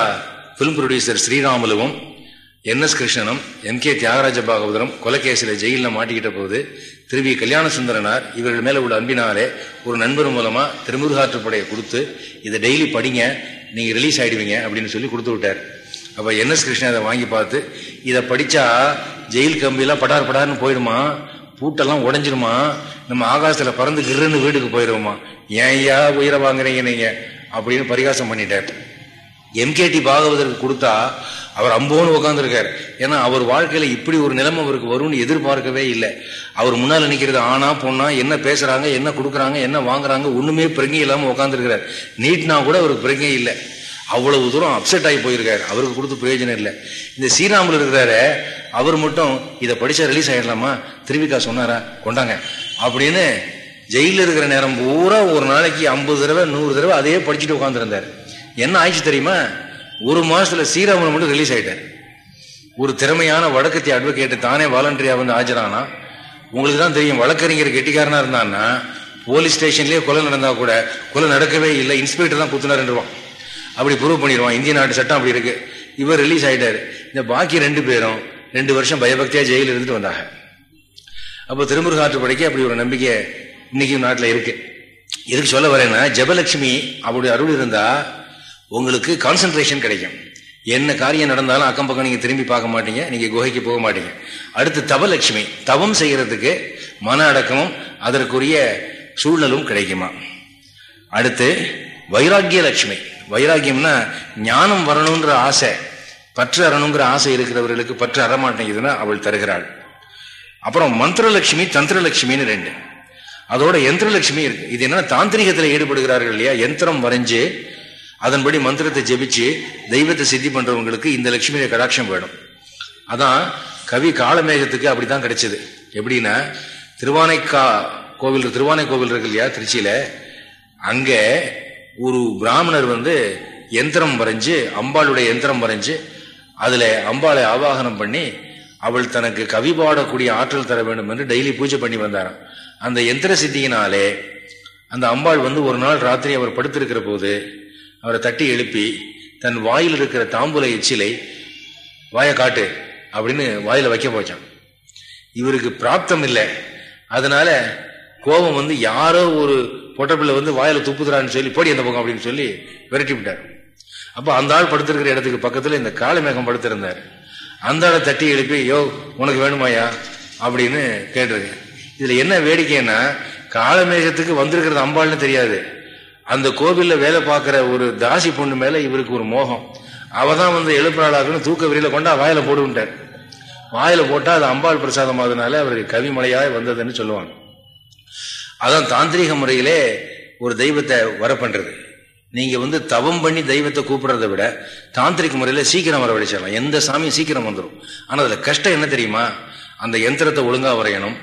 பிலிம் ப்ரொடியூசர் ஸ்ரீராமலுவும் என் எஸ் கிருஷ்ணனும் எம் கே தியாகராஜ பாகவதரும் கொலைகேசில ஜெயிலில் மாட்டிக்கிட்ட போது திருவி கல்யாண சுந்தரனார் இவர்கள் மேல உள்ள அன்பினாலே ஒரு நண்பர் மூலமா திருமுருகாற்றுப்படையை கொடுத்து இதை டெய்லி படிங்க நீங்க ரிலீஸ் ஆயிடுவீங்க அப்படின்னு சொல்லி கொடுத்து விட்டார். அப்ப என் எஸ் கிருஷ்ணன் அதை வாங்கி பார்த்து இதை படிச்சா ஜெயில் கம்பியெல்லாம் படார் படார்னு போயிடுமா? பூட்டெல்லாம் உடஞ்சிருமா? நம்ம ஆகாசத்துல பறந்து கிருன்னு வீட்டுக்கு போயிடுவோமா ஏன் ஐயா உயிரை வாங்குறீங்க நீங்க? அப்படின்னு பரிகாசம் பண்ணிட்டார். எம்கேடி பாகவதற்கு கொடுத்தா அவர் அம்போன்னு உட்காந்துருக்காரு ஏன்னா அவர் வாழ்க்கையில இப்படி ஒரு நிலைமை அவருக்கு வரும்னு எதிர்பார்க்கவே இல்லை. அவர் முன்னால் நிற்கிறது ஆனா பொண்ணா என்ன பேசுறாங்க என்ன கொடுக்குறாங்க என்ன வாங்குறாங்க ஒண்ணுமே பிரங்கை இல்லாம உட்காந்துருக்கிறார் நீட்னா கூட அவருக்கு பிரங்கை இல்லை. அவ்வளவு தூரம் அப்செட் ஆகி போயிருக்காரு. அவருக்கு கொடுத்து பிரயோஜனம் இல்லை. இந்த ஸ்ரீராமில் இருக்கிறாரு அவர் மட்டும் இதை படிச்சா ரிலீஸ் ஆகிடலாமா திருவிக்கா சொன்னாரா? கொண்டாங்க. அப்படின்னு ஜெயிலில் இருக்கிற நேரம் பூரா ஒரு நாளைக்கு ஐம்பது தடவை நூறு தடவை அதையே படிச்சுட்டு உட்காந்துருந்தார் என்ன ஆயிடுச்சு தெரியுமா? ஒரு மாசத்துல ஸ்ரீராமன் மட்டும் ரிலீஸ் ஆயிட்டார். ஒரு திறமையான வழக்கத்தை அட்வொகேட்டு தானே வாலண்டரியா வந்து ஆஜரானா? உங்களுக்கு தான் தெரியும் வழக்கறிஞர் கெட்டிக்காரனா இருந்தான்னா போலீஸ் ஸ்டேஷன்லயே கொலை நடந்தா கூட கொலை நடக்கவே இல்லை இன்ஸ்பெக்டர் தான் குத்துனாருவான் அப்படி ப்ரூவ் பண்ணிடுவான். இந்திய நாட்டு சட்டம் அப்படி இருக்கு. இவர் ரிலீஸ் ஆயிட்டாரு. இந்த பாக்கி ரெண்டு பேரும் ரெண்டு வருஷம் பயபக்தியா ஜெயில இருந்துட்டு வந்தாங்க. அப்போ திருமுருகாற்று படைக்க அப்படி ஒரு நம்பிக்கை இன்னைக்கும் நாட்டில் இருக்கு. எதுக்கு சொல்ல வரேன்னா ஜபலட்சுமி அப்படி அருள் இருந்தா உங்களுக்கு கான்சென்ட்ரேஷன் கிடைக்கும். என்ன காரியம் நடந்தாலும் அக்கம் பக்கம் நீங்க திரும்பி பார்க்க மாட்டீங்க நீங்க குகைக்கு போக மாட்டீங்க. அடுத்து தவலட்சுமி. தவம் செய்யறதுக்கு மன அடக்கமும் அதற்குரிய சூழலும் கிடைக்குமா? அடுத்து வைராக்கிய லட்சுமி வைராக்கியம்னா ஞானம் வரணுன்ற ஆசை பற்று அறணுங்கிற ஆசை இருக்கிறவர்களுக்கு பற்று அறமாட்டேங்குதுன்னா அவள் தருகிறாள். அப்புறம் மந்திரலட்சுமி தந்திரலட்சுமின்னு ரெண்டு. அதோட யந்திரலட்சுமி இருக்கு. இது என்னன்னா தாந்திரிகத்தில் ஈடுபடுகிறார்கள் இல்லையா? யந்திரம் வரைஞ்சு அதன்படி மந்திரத்தை ஜெபிச்சு தெய்வத்தை சித்தி பண்றவங்களுக்கு இந்த லட்சுமியை கடாட்சம் வேணும். அதான் கவி காலமேகத்துக்கு அப்படிதான் கிடைச்சது. எப்படின்னா திருவானைக்கா கோவில் திருவானை கோவில் இருக்கு இல்லையா? திருச்சியில அங்கே ஒரு பிராமணர் வந்து எந்திரம் வரைஞ்சு அம்பாளுடைய யந்திரம் வரைஞ்சு அதுல அம்பாளை ஆவாகனம் பண்ணி அவள் தனக்கு கவி பாடக்கூடிய ஆற்றல் தர வேண்டும் என்று டெய்லி பூஜை பண்ணி வந்தாராம். அந்த யந்திர சித்தியினாலே அந்த அம்பாள் வந்து ஒரு நாள் ராத்திரி அவர் படுத்திருக்கிற போது அவரை தட்டி எழுப்பி தன் வாயில் இருக்கிற தாம்பூல எச்சிலை வாயை காட்டு அப்படின்னு வாயில வைக்க போச்சான் இவருக்கு பிராப்தம் இல்லை. அதனால கோபம் வந்து யாரோ ஒரு பொட்டப்பிள்ளை வந்து வாயில துப்புதுறான்னு சொல்லி போடி அந்த பக்கம் அப்படின்னு சொல்லி விரட்டி விட்டார். அப்போ அந்த ஆள் படுத்திருக்கிற இடத்துக்கு பக்கத்துல இந்த காளமேகம் படுத்திருந்தார். அந்த ஆளை தட்டி எழுப்பி யோ உனக்கு வேணுமாயா அப்படின்னு கேட்டிருக்கேன். இதுல என்ன வேடிக்கைன்னா காளமேகத்துக்கு வந்திருக்கிறது அம்பாள்னு தெரியாது. அந்த கோவில்ல வேலை பார்க்கிற ஒரு தாசி பொண்ணு மேல இவருக்கு ஒரு மோகம். அவ தான் வந்து எழுப்புறாளாக்குன்னு தூக்க விரியில கொண்டா வாயில போடுவிட்டார் வாயில போட்டா அது அம்பாள் பிரசாதம் ஆகுதுனால அவருக்கு கவிமலையாய் வந்ததுன்னு சொல்லுவாங்க. அதான் தாந்திரிக முறையிலே ஒரு தெய்வத்தை வர பண்றது. நீங்க வந்து தவம் பண்ணி தெய்வத்தை கூப்பிடுறத விட தாந்திரிக முறையில சீக்கிரம் வரவழைச்சிடலாம் எந்த சாமியும் சீக்கிரம் வந்துடும் ஆனா அதுல கஷ்டம் என்ன தெரியுமா? அந்த யந்திரத்தை ஒழுங்கா வரையணும்.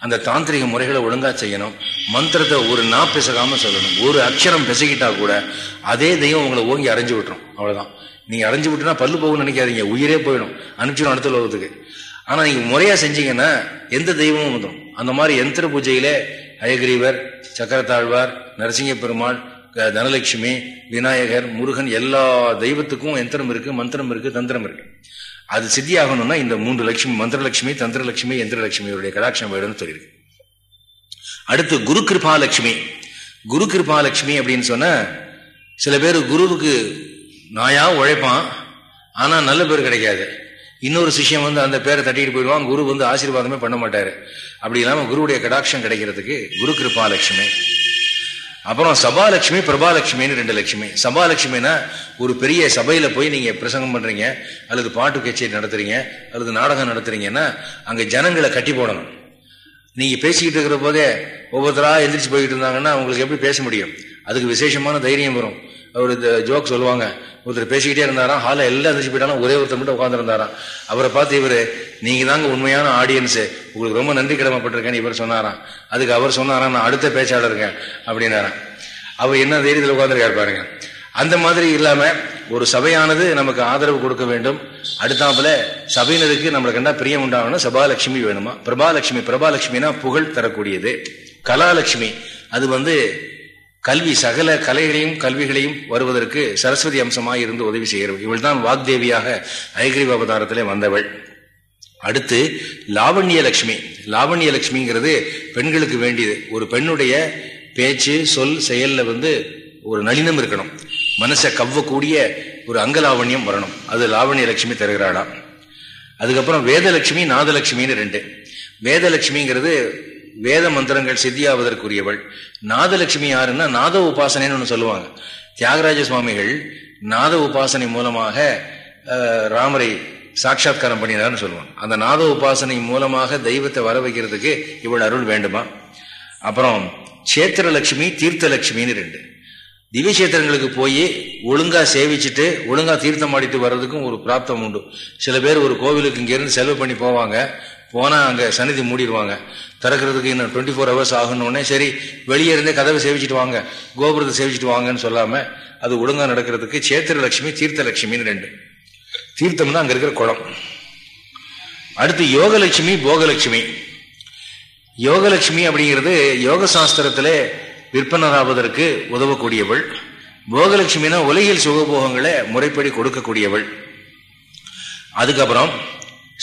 அந்த தாந்திரிக முறைகளை ஒழுங்கா செய்யணும். மந்திரத்தை ஒரு நா பிசகாம சொல்லணும். ஒரு அக்ஷரம் பிசகிட்டா கூட அதே தெய்வம் உங்களை ஓங்கி அரைஞ்சு விட்டுரும். அவ்வளவுதான். நீங்க அரைஞ்சு விட்டுனா பல்லு போகும்னு நினைக்காதீங்க. உயிரே போயிடும். அனுப்பிச்சிடும் அடுத்த லோகத்துக்கு. ஆனா நீங்க முறையா செஞ்சீங்கன்னா எந்த தெய்வமும் வந்துடும் அந்த மாதிரி யந்திர பூஜையிலே அயகிரீவர் சக்கரத்தாழ்வார் நரசிங்க பெருமாள் தனலட்சுமி விநாயகர் முருகன் எல்லா தெய்வத்துக்கும் யந்திரம் இருக்கு மந்திரம் இருக்கு தந்திரம் இருக்கு. அது சித்தி ஆகணும்னா இந்த மூன்று லட்சுமி மந்திரலட்சுமி தந்திரலட்சுமி யந்திரலட்சுமியுடைய கடாட்சம் வேணும்னு சொல்லியிருக்கு அடுத்து குரு கிருபாலட்சுமி குரு கிருபாலட்சுமி அப்படின்னு சொன்ன சில பேர் குருவுக்கு நாயா உழைப்பான் ஆனா நல்ல பேர் கிடைக்காது. இன்னொரு சிஷியம் வந்து அந்த பேரை தட்டிட்டு போயிடுவான் குரு வந்து ஆசீர்வாதமே பண்ண மாட்டாரு. அப்படி இல்லாம குருவுடைய கடாட்சம் கிடைக்கிறதுக்கு குரு கிருபாலட்சுமி. அப்புறம் சபாலட்சுமி பிரபாலட்சுமின்னு ரெண்டு லட்சுமி. சபாலட்சுமினா ஒரு பெரிய சபையில போய் நீங்க பிரசங்கம் பண்றீங்க அல்லது பாட்டு கச்சேரி நடத்துறீங்க அல்லது நாடகம் நடத்துறீங்கன்னா அங்க ஜனங்களை கட்டி போடணும். நீங்க பேசிக்கிட்டு இருக்கிற போதே ஒவ்வொருத்தரா எந்திரிச்சு போய்கிட்டு இருந்தாங்கன்னா உங்களுக்கு எப்படி பேச முடியும்? அதுக்கு விசேஷமான தைரியம் வரும். அவர் ஜோக் சொல்லுவாங்க ஒருத்தர் பேசிக்கிட்டே இருந்தாராம் ஹால எல்லாம் எந்திரிச்சு போயிட்டாலும் ஒரே ஒருத்தர் மட்டும் உட்காந்துருந்தாராம் அவரை பார்த்து இவர் நீங்க தாங்க உண்மையான ஆடியன்ஸு உங்களுக்கு ரொம்ப நன்றி கடமைப்பட்டிருக்கேன்னு இவர் சொன்னாராம். அதுக்கு அவர் சொன்னாராம் நான் அடுத்த பேச்சாளருங்க அப்படின்னாராம். அவர் என்ன தைரியத்தில் உட்காந்துருக்காரு பாருங்க. அந்த மாதிரி இல்லாம ஒரு சபையானது நமக்கு ஆதரவு கொடுக்க வேண்டும். அடுத்தாப்புல சபையினருக்கு நம்மளுக்கு கண்டா பிரியம் உண்டாகணும் சபாலட்சுமி வேணுமா? பிரபாலட்சுமி பிரபாலட்சுமினா புகழ் தரக்கூடியது. கலாலட்சுமி அது வந்து கல்வி சகல கலைகளையும் கல்விகளையும் வருவதற்கு சரஸ்வதி அம்சமாக இருந்து உதவி செய்கிறவள். இவள் தான் வாக்தேவியாக ஐகிரிவ அவதாரத்திலே வந்தவள். அடுத்து லாவண்ய லட்சுமி லாவண்ய லட்சுமிங்கிறது பெண்களுக்கு வேண்டியது. ஒரு பெண்ணுடைய பேச்சு சொல் செயல்ல வந்து ஒரு நளினம் இருக்கணும். மனசை கவ்வக்கூடிய ஒரு அங்கலாவண்யம் வரணும். அது லாவண்ய லட்சுமி தருகிறாளாம் அதுக்கப்புறம் வேதலட்சுமி நாதலட்சுமின்னு ரெண்டு. வேதலட்சுமிங்கிறது வேத மந்திரங்கள் சித்தியாவதற்குரியவள். நாதலட்சுமி யாருன்னா நாத உபாசனைன்னு ஒன்று சொல்லுவாங்க. தியாகராஜ சுவாமிகள் நாத உபாசனை மூலமாக ராமரை சாட்சாத்காரம் பண்ணினார்னு சொல்லுவாங்க. அந்த நாத உபாசனை மூலமாக தெய்வத்தை வர வைக்கிறதுக்கு இவள் அருள் வேண்டுமா? அப்புறம் சேத்திரலட்சுமி தீர்த்தலட்சுமின்னு ரெண்டு. திவ்யசேத்திரங்களுக்கு போய் ஒழுங்கா சேவிச்சுட்டு ஒழுங்கா தீர்த்தம் ஆடிட்டு வர்றதுக்கும் ஒரு பிராப்தம் உண்டு. சில பேர் ஒரு கோவிலுக்கு இங்கேருந்து செலவு பண்ணி போவாங்க. போனால் அங்கே சன்னிதி மூடிடுவாங்க திறக்கிறதுக்கு இன்னும் டுவெண்ட்டி ஃபோர் ஹவர்ஸ் ஆகணும்னே சரி வெளியே இருந்தே கதவை சேவிச்சுட்டு வாங்க கோபுரத்தை சேவிச்சுட்டு வாங்கன்னு சொல்லாமல் அது ஒழுங்காக நடக்கிறதுக்கு சேத்திர லட்சுமி தீர்த்த லட்சுமின்னு ரெண்டு. தீர்த்தம் தான் இருக்கிற குளம். அடுத்து யோகலட்சுமி போகலட்சுமி. யோகலட்சுமி அப்படிங்கிறது யோக சாஸ்திரத்தில் விற்பனராவதற்கு உதவக்கூடியவள். போகலட்சுமினா உலகில் சுகபோகங்களை முறைப்படி கொடுக்கக்கூடியவள். அதுக்கப்புறம்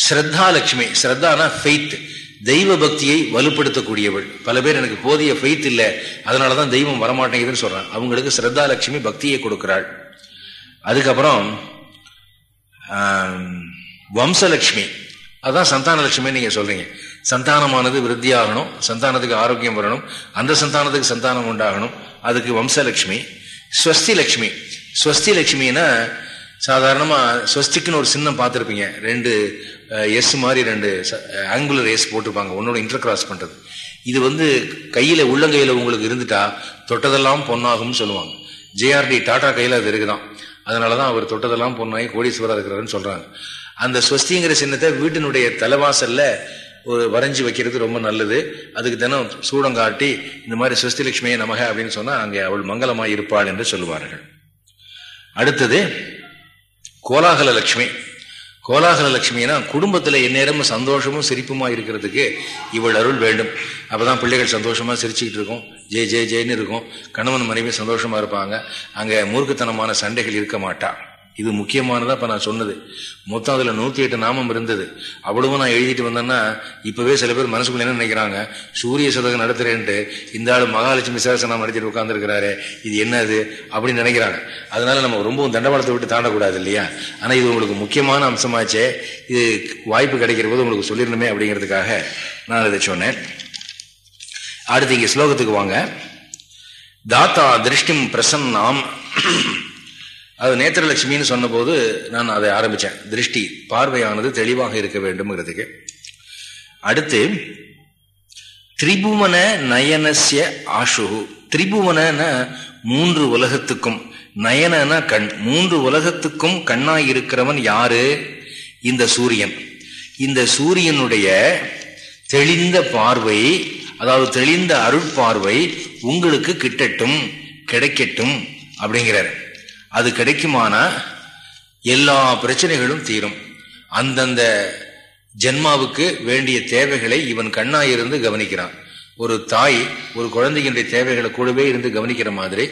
ஸ்ரத்தாலட்சுமி ஸ்ரத்தானா ஃபெய்த் தெய்வ பக்தியை வலுப்படுத்தக்கூடியவள். பல பேர் எனக்கு போதிய ஃபெய்த் இல்லை. அதனாலதான் தெய்வம் வரமாட்டேங்குதுன்னு சொல்றான். அவங்களுக்கு ஸ்ரத்தாலட்சுமி பக்தியை கொடுக்கிறாள். அதுக்கப்புறம் வம்சலட்சுமி அதுதான் சந்தானலட்சுமி நீங்கள் நீங்க சொல்றீங்க. சந்தானமானது விருத்தியாகணும். சந்தானத்துக்கு ஆரோக்கியம் வரணும். அந்த சந்தானத்துக்கு சந்தானம் உண்டாகணும். அதுக்கு வம்சலட்சுமி ஸ்வஸ்தி லட்சுமி ஸ்வஸ்தி லட்சுமின்னா சாதாரணமாக ஸ்வஸ்திக்குன்னு ஒரு சின்னம் பார்த்துருப்பீங்க. ரெண்டு எஸ் மாதிரி ரெண்டு ஆங்குலர் எஸ் போட்டிருப்பாங்க. உன்னோட இன்டர் கிராஸ் இது வந்து கையில் உள்ளங்கையில் உங்களுக்கு இருந்துட்டா தொட்டதெல்லாம் பொன்னாகும்னு சொல்லுவாங்க. ஜேஆர்டி டாடா கையில் அது இருக்குதான். அதனாலதான் அவர் தொட்டதெல்லாம் பொண்ணாகி கோடீஸ்வரர் இருக்கிறாருன்னு சொல்கிறாங்க அந்த ஸ்வஸ்திங்கிற சின்னத்தை வீட்டினுடைய தலைவாசலில் ஒரு வரைஞ்சி வைக்கிறது ரொம்ப நல்லது. அதுக்கு தினம் சூடங்காட்டி இந்த மாதிரி ஸ்வஸ்தி லட்சுமியை நமக அப்படின்னு சொன்னால் அங்கே அவள் மங்களமாக இருப்பாள் என்று சொல்லுவார்கள். அடுத்தது கோலாகல லட்சுமி கோலாகல லட்சுமினா குடும்பத்தில் எந்நேரமும் சந்தோஷமும் சிரிப்புமா இருக்கிறதுக்கு இவள் அருள் வேண்டும். அப்பதான் பிள்ளைகள் சந்தோஷமா சிரிச்சுக்கிட்டு இருக்கும். ஜெய் ஜெய் ஜெய்னு இருக்கும். கணவன் மனைவி சந்தோஷமா இருப்பாங்க. அங்க மூர்க்கத்தனமான சண்டைகள் இருக்க மாட்டாள் இது முக்கியமானதா இப்ப நான் சொன்னது. மொத்தம் அதுல நூத்தி எட்டு நாமம் இருந்தது. அவ்வளவு நான் எழுதிட்டு வந்தேன்னா இப்பவே சில பேர் மனசுக்குள்ள என்ன நினைக்கிறாங்க? சூரிய சதகம் நடத்துறேன்ட்டு இந்த ஆள் மகாலட்சுமி சதசனம் நடத்திட்டு உட்கார்ந்துருக்கிறாரு இது என்னது? அப்படின்னு நினைக்கிறாங்க. அதனால நம்ம ரொம்பவும் தண்டவாளத்தை விட்டு தாண்டக்கூடாது இல்லையா? ஆனா இது உங்களுக்கு முக்கியமான அம்சமாச்சே. இது வாய்ப்பு கிடைக்கிற போது உங்களுக்கு சொல்லிடணுமே அப்படிங்கிறதுக்காக நான் இதை சொன்னேன். அடுத்து இங்க ஸ்லோகத்துக்கு வாங்க. தாத்தா திருஷ்டிம் பிரசன்னாம் அது நேத்திரலட்சுமின்னு சொன்னபோது நான் அதை ஆரம்பிச்சேன். திருஷ்டி பார்வையானது தெளிவாக இருக்க வேண்டும்ங்கிறதுக்கு. அடுத்து திரிபுவன நயனசிய ஆஷுகு திரிபுவன மூன்று உலகத்துக்கும் நயனன கண் மூன்று உலகத்துக்கும் கண்ணாய் இருக்கிறவன் யாரு? இந்த சூரியன். இந்த சூரியனுடைய தெளிந்த பார்வை அதாவது தெளிந்த அருட்பார்வை உங்களுக்கு கிட்டட்டும் கிடைக்கட்டும் அப்படிங்கிறார். அது கிடைக்குமானா? எல்லா பிரச்சனைகளும் தீரும். அந்தந்த ஜென்மாவுக்கு வேண்டிய தேவைகளை இவன் கண்ணாயிருந்து கவனிக்கிறான். ஒரு தாய் ஒரு குழந்தையினுடைய தேவைகளை கூடவே இருந்து கவனிக்கிற மாதிரி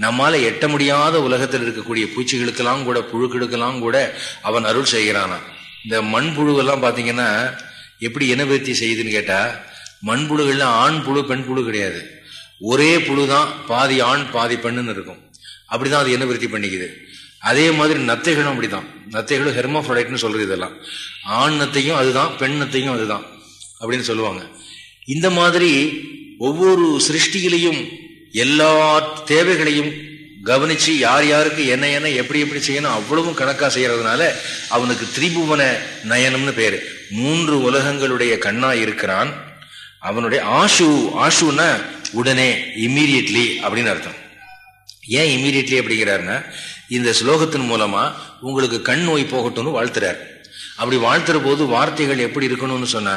நம்மால எட்ட முடியாத உலகத்தில் இருக்கக்கூடிய பூச்சிகளுக்கெல்லாம் கூட புழுக்களுக்கெல்லாம் கூட அவன் அருள் செய்கிறானா? இந்த மண்புழுவெல்லாம் பாத்தீங்கன்னா எப்படி இனவிருத்தி செய்யுதுன்னு கேட்டா மண்புழுகள்ல ஆண் புழு பெண் புழு கிடையாது. ஒரே புழு தான் பாதி ஆண் பாதி பெண்ணுன்னு இருக்கும். அப்படிதான் அது என்ன விருத்தி பண்ணிக்குது? அதே மாதிரி நத்தைகளும் அப்படிதான். நத்தைகளும் ஹெர்மோஃப்ரைட்னு சொல்றது இதெல்லாம். ஆண் நத்தையும் அதுதான் பெண் நத்தையும் அதுதான் அப்படின்னு சொல்லுவாங்க. இந்த மாதிரி ஒவ்வொரு சிருஷ்டிகளையும் எல்லா தேவைகளையும் கவனிச்சு யார் யாருக்கு என்ன என்ன எப்படி எப்படி செய்யணும் அவ்வளவும் கணக்கா செய்யறதுனால அவனுக்கு திரிபுவன நயனம்னு பேரு. மூன்று உலகங்களுடைய கண்ணா இருக்கிறான். அவனுடைய ஆஷு ஆஷுன்னா உடனே இம்மீடியட்லி அப்படின்னு அர்த்தம். ஏன் இம்மீடியட்லி அப்படிங்கிறாருன்னா இந்த ஸ்லோகத்தின் மூலமா உங்களுக்கு கண் நோய் போகட்டும்னு வாழ்த்துறார். அப்படி வாழ்த்துற போது வார்த்தைகள் எப்படி இருக்கணும்னு சொன்ன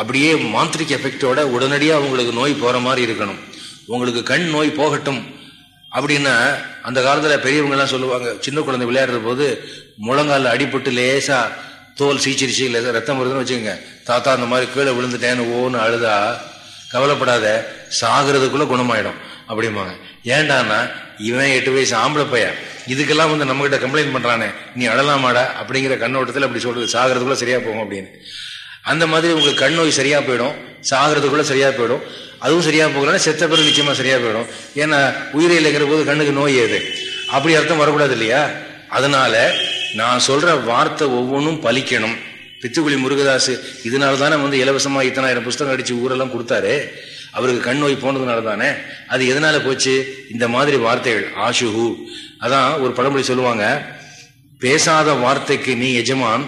அப்படியே மாந்திரிக் எஃபெக்டோட உடனடியாக உங்களுக்கு நோய் போற மாதிரி இருக்கணும். உங்களுக்கு கண் நோய் போகட்டும் அப்படின்னா அந்த காலத்தில் பெரியவங்கெல்லாம் சொல்லுவாங்க சின்ன குழந்தை விளையாடுற போது முழங்கால அடிபட்டு லேசா தோல் சீச்சிருச்சு இல்லை ரத்தம் வருதுன்னு வச்சுக்கோங்க. தாத்தா அந்த மாதிரி கீழே விழுந்துட்டேன்னு ஓன்னு அழுதா கவலைப்படாத சாகிறதுக்குள்ள குணமாயிடும். அப்படிம்பாங்க. ஏண்டானா இவன் எட்டு வயசு ஆம்பளை பையன். இதுக்கெல்லாம் வந்து நம்ம கிட்ட கம்ப்ளைண்ட் பண்றானே. நீ அழலாமாடா அப்படிங்கிற கண்ணோட்டத்தில் அப்படி சொல்றது சாகிறதுக்குள்ள சரியா போகும் அப்படின்னு. அந்த மாதிரி உங்களுக்கு கண் நோய் சரியா போயிடும். சாகிறதுக்குள்ள சரியா போயிடும். அதுவும் சரியா போகலன்னா செத்த பிறகு நிச்சயமா சரியா போயிடும். ஏன்னா உயிரிழக்கிற போது கண்ணுக்கு நோய் ஏது அப்படி அர்த்தம் வரக்கூடாது இல்லையா? அதனால நான் சொல்ற வார்த்தை ஒவ்வொன்றும் பலிக்கணும் பித்துக்குழி முருகதாஸ் இதனால தானே வந்து இலவசமா இத்தனாயிரம் புஸ்தகம் அடிச்சு ஊரெல்லாம் கொடுத்தாரு. அவருக்கு கண் நோய் போனதுனால தானே? அது எதனால போச்சு? இந்த மாதிரி வார்த்தைகள் ஆஷுஹு. அதான் ஒரு பழமொழி சொல்லுவாங்க பேசாத வார்த்தைக்கு நீ எஜமான்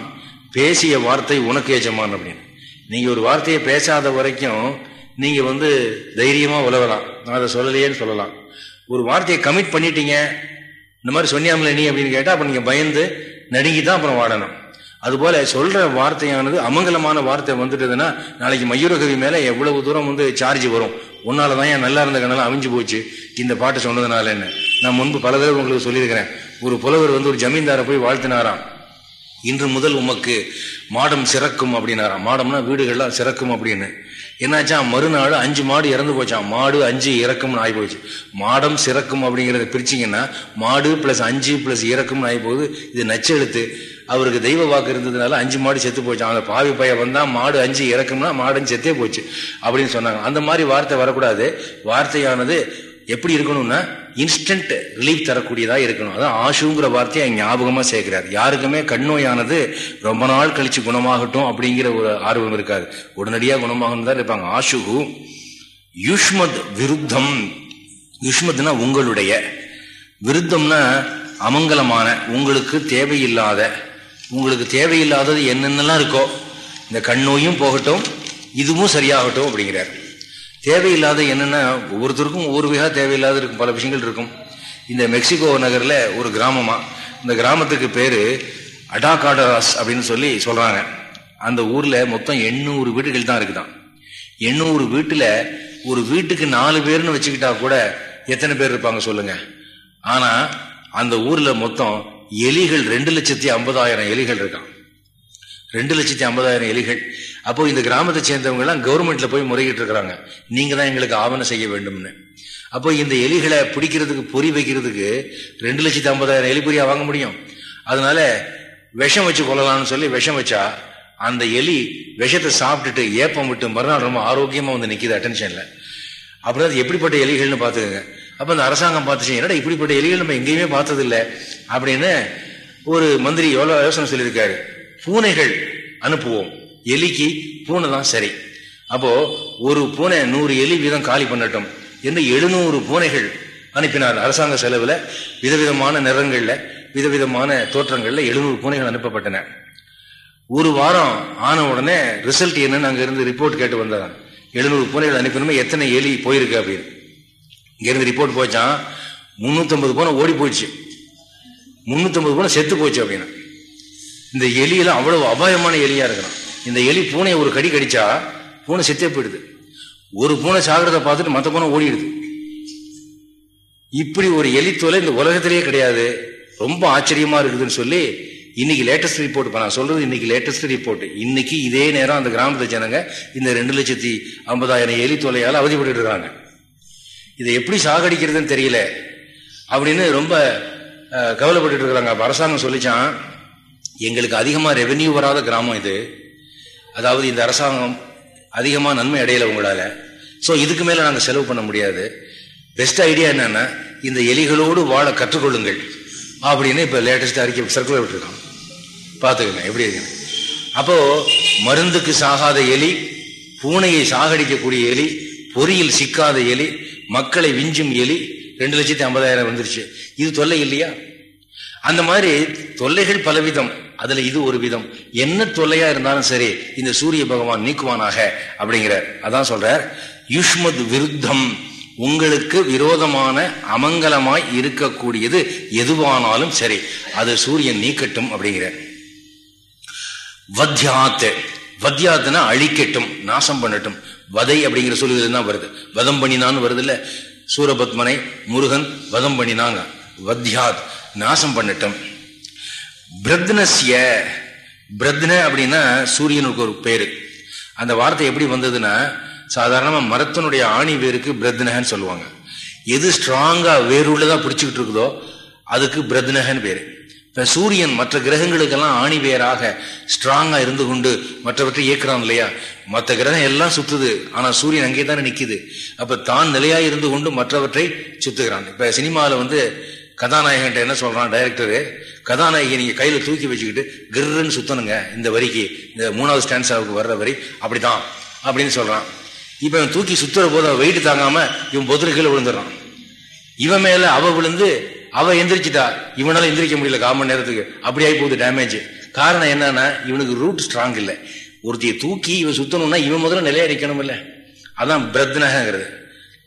பேசிய வார்த்தை உனக்கு எஜமான் அப்படின்னு. நீங்க ஒரு வார்த்தையை பேசாத வரைக்கும் நீங்க வந்து தைரியமா உழவலாம் நான் அதை சொல்லலையேன்னு சொல்லலாம். ஒரு வார்த்தையை கமிட் பண்ணிட்டீங்க இந்த மாதிரி சொன்னியாமல நீ அப்படின்னு கேட்டா அப்ப நீங்க பயந்து நடுங்கி தான் அப்புறம் வாடணும் அதுபோல சொல்ற வார்த்தையானது அமங்கலமான வார்த்தை வந்துட்டதுன்னா நாளைக்கு மயூரகவி மேல எவ்வளவு தூரம் வந்து சார்ஜ் வரும்? உன்னாலதான் ஏன் நல்லா இருந்த கண்ணெல்லாம் அவிஞ்சு போச்சு. இந்த பாட்டு சொன்னதுனால என்ன? நான் முன்பு பல தடவை உங்களுக்கு சொல்லியிருக்கிறேன். ஒரு புலவர் வந்து ஒரு ஜமீன்தாரை போய் வாழ்த்தினாராம். இன்று முதல் உமக்கு மாடம் சிறக்கும் அப்படின்னாராம். மாடம்னா வீடுகள்லாம் சிறக்கும் அப்படின்னு. என்னாச்சா? மறுநாள் அஞ்சு மாடு இறந்து போச்சான் மாடு அஞ்சு இறக்கும்னு ஆகி போச்சு மாடம் சிறக்கும் அப்படிங்கிறத பிரிச்சிங்கன்னா மாடு பிளஸ் அஞ்சு பிளஸ் இறக்கும்னு ஆகி போகுது இது நச்செழுத்து. அவருக்கு தெய்வ வாக்கு இருந்ததுனால அஞ்சு மாடு செத்து போச்சு. அந்த பாவி பைய வந்தா மாடு அஞ்சு இறக்கும்னா மாடுன்னு செத்தே போச்சு அப்படின்னு சொன்னாங்க. அந்த மாதிரி வார்த்தை வரக்கூடாது. வார்த்தையானது எப்படி இருக்கணும்னா இன்ஸ்டன்ட் ரிலீஃப் தரக்கூடியதா இருக்கணும். அதான் ஆஷுங்கிற வார்த்தையை ஞாபகமா சேர்க்கிறார். யாருக்குமே கண்ணோயானது ரொம்ப நாள் கழிச்சு குணமாகட்டும் அப்படிங்கிற ஒரு ஆர்வம் இருக்காது. உடனடியா குணமாகணும் தான் இருப்பாங்க. ஆஷுகு யுஷ்மத் விருத்தம். யுஷ்மத்னா உங்களுடைய. விருத்தம்னா அமங்கலமான உங்களுக்கு தேவையில்லாத உங்களுக்கு தேவையில்லாதது என்னென்னலாம் இருக்கோ இந்த கண்ணோயும் போகட்டும் இதுவும் சரியாகட்டும் அப்படிங்கிறார். தேவையில்லாத என்னென்னா ஒவ்வொருத்தருக்கும் ஒவ்வொரு விகா தேவையில்லாத இருக்கும் பல விஷயங்கள் இருக்கும். இந்த மெக்சிகோ நகரில் ஒரு கிராமமாக இந்த கிராமத்துக்கு பேர் அடாகாடராஸ் அப்படின்னு சொல்லி சொல்கிறாங்க அந்த ஊரில் மொத்தம் எண்ணூறு வீடுகள் தான் இருக்குதான். எண்ணூறு வீட்டில் ஒரு வீட்டுக்கு நாலு பேர்னு வச்சுக்கிட்டா கூட எத்தனை பேர் இருப்பாங்க சொல்லுங்க. ஆனால் அந்த ஊரில் மொத்தம் எலிகள் ரெண்டு லட்சத்தி ஐம்பதாயிரம் எலிகள் இருக்கான். ரெண்டு லட்சத்தி ஐம்பதாயிரம் எலிகள். அப்போ இந்த கிராமத்தை சேர்ந்தவங்க எல்லாம் கவர்மெண்ட்ல போய் முறையிட்டு இருக்கிறாங்க. நீங்க தான் எங்களுக்கு ஆவணம் செய்ய வேண்டும்னு. அப்போ இந்த எலிகளை பிடிக்கிறதுக்கு பொறி வைக்கிறதுக்கு ரெண்டு லட்சத்தி ஐம்பதாயிரம் எலி பொரியா வாங்க முடியும். அதனால விஷம் வச்சு கொள்ளலாம்னு சொல்லி விஷம் வச்சா அந்த எலி விஷத்தை சாப்பிட்டுட்டு ஏப்பம் விட்டு மறுநாள் ரொம்ப ஆரோக்கியமா வந்து நிக்குது அட்டென்ஷன்ல அப்புறம் அது எப்படிப்பட்ட எலிகள்னு பாத்துக்கோங்க அப்போ அந்த அரசாங்கம் பார்த்துச்சு என்னடா இப்படிப்பட்ட எலிகள் நம்ம எங்கேயுமே பார்த்ததில்லை அப்படின்னு ஒரு மந்திரி எவ்வளோ யோசனை சொல்லியிருக்காரு. பூனைகள் அனுப்புவோம். எலிக்கு பூனை தான் சரி. அப்போ ஒரு பூனை நூறு எலி வீதம் காலி பண்ணட்டும் என்று எழுநூறு பூனைகள் அனுப்பினார் அரசாங்க செலவில். விதவிதமான நிறங்களில் விதவிதமான தோற்றங்களில் எழுநூறு பூனைகள் அனுப்பப்பட்டன. ஒரு வாரம் ஆன உடனே ரிசல்ட் என்னன்னு அங்க இருந்து ரிப்போர்ட் கேட்டு வந்ததான் எழுநூறு பூனைகள் அனுப்பினுமே எத்தனை எலி போயிருக்கு அப்படின்னு. இங்கேருந்து ரிப்போர்ட் போச்சான் முந்நூற்றம்பது பூனை ஓடி போயிடுச்சு. முந்நூற்றம்பது பூனை செத்து போச்சு அப்படின்னு. இந்த எலியெல்லாம் அவ்வளவு அபாயமான எலியா இருக்கிறான். இந்த எலி பூனையை ஒரு கடி கடிச்சா பூனை செத்தே போயிடுது. ஒரு பூனை சாகிறத பார்த்துட்டு மற்ற பூனை ஓடிடுது. இப்படி ஒரு எலி தொலை இந்த உலகத்திலேயே கிடையாது. ரொம்ப ஆச்சரியமா இருக்குதுன்னு சொல்லி இன்னைக்கு லேட்டஸ்ட் ரிப்போர்ட் நான் சொல்றது இன்னைக்கு லேட்டஸ்ட் ரிப்போர்ட் இன்னைக்கு இதே நேரம் அந்த கிராமத்து ஜனங்க இந்த ரெண்டு லட்சத்தி ஐம்பதாயிரம் எலி தொலையால் அவதிப்பட்டு இருக்காங்க. இதை எப்படி சாகடிக்கிறதுன்னு தெரியல. அப்படின்னு ரொம்ப கவலைப்பட்டு இருக்கிறாங்க அரசாங்கம் சொல்லிச்சான் எங்களுக்கு அதிகமாக ரெவென்யூ வராத கிராமம் இது. அதாவது இந்த அரசாங்கம் அதிகமாக நன்மை அடையலை உங்களால். ஸோ இதுக்கு மேலே நாங்கள் செலவு பண்ண முடியாது. பெஸ்ட் ஐடியா என்னென்னா இந்த எலிகளோடு வாழ கற்றுக்கொள்ளுங்கள். அப்படின்னு இப்போ லேட்டஸ்ட் அறிக்கை சர்க்குலர் விட்டுருக்கோம் பார்த்துக்கங்க எப்படி இருக்குங்க அப்போது மருந்துக்கு சாகாத எலி பூனையை சாகடிக்கக்கூடிய எலி பொறியில் சிக்காத எலி மக்களை விஞ்சும் எலி ரெண்டு லட்சத்தி ஐம்பதாயிரம் வந்துருச்சு இது தொல்லை இல்லையா? அந்த மாதிரி தொல்லைகள் பலவிதம். அதுல இது ஒரு விதம். என்ன தொல்லையா இருந்தாலும் சரி இந்த சூரிய பகவான் நீக்குவானாக அப்படிங்கிறார் அதான் சொல்றார். யுஷ்மத் விருத்தம் உங்களுக்கு விரோதமான அமங்கலமாய் இருக்கக்கூடியது எதுவானாலும் சரி அது சூரியன் நீக்கட்டும் அப்படிங்கிறார். வத்யாத்து வத்யாத்துனா அழிக்கட்டும் நாசம் பண்ணட்டும். வதை அப்படிங்கிற சொல்லுதல் தான் வருது. வதம் பண்ணினான்னு வருது சூரபத்மனை முருகன் வதம் பண்ணினாங்க. வத்யாத் நாசம் பண்ணட்டும். பிரத்னஸ்ய பிரத்ன அப்படின்னா சூரியனுக்கு ஒரு பேரு. அந்த வார்த்தை எப்படி வந்ததுன்னா சாதாரணமா மரத்தினுடைய ஆணி வேருக்கு பிரத்னகன்னு சொல்லுவாங்க. எது ஸ்ட்ராங்கா வேறுள்ளதா பிடிச்சுக்கிட்டு இருக்குதோ அதுக்கு பிரத்னகன்னு பேரு. இப்போ சூரியன் மற்ற கிரகங்களுக்கெல்லாம் ஆணி வேறாக ஸ்ட்ராங்காக இருந்து கொண்டு மற்றவற்றை இயக்குறான் இல்லையா? மற்ற கிரகம் எல்லாம் சுற்றுது ஆனால் சூரியன் அங்கே தானே நிற்கிது அப்போ தான் நிலையாக இருந்து கொண்டு மற்றவற்றை சுத்துகிறான். இப்போ சினிமாவில் வந்து கதாநாயகன்ட்ட என்ன சொல்கிறான் டைரக்டரு கதாநாயகி நீங்கள் கையில் தூக்கி வச்சுக்கிட்டு கிர்ன்னு சுற்றணுங்க இந்த வரிக்கு இந்த மூணாவது ஸ்டான்ஸாவுக்கு வர்ற வரி. அப்படிதான் அப்படின்னு சொல்கிறான் இப்போ இவன் தூக்கி சுற்றுற போது அவன் வெயிட் தாங்காமல் இவன் பொதுல கீழே விழுந்துடுறான். இவன் மேலே அவ விழுந்து அவ எந்திரிச்சிட்டா. இவனால எந்திரிக்க முடியல கால் மணி நேரத்துக்கு. அப்படி ஆகி போகுது டேமேஜ் காரணம் என்னன்னா இவனுக்கு ரூட் ஸ்ட்ராங் இல்லை. ஒருத்தைய தூக்கி இவன் சுத்தணும்னா இவன் முதல்ல நிலையடிக்கணும் இல்ல அதான் பிரத்னகங்கிறது.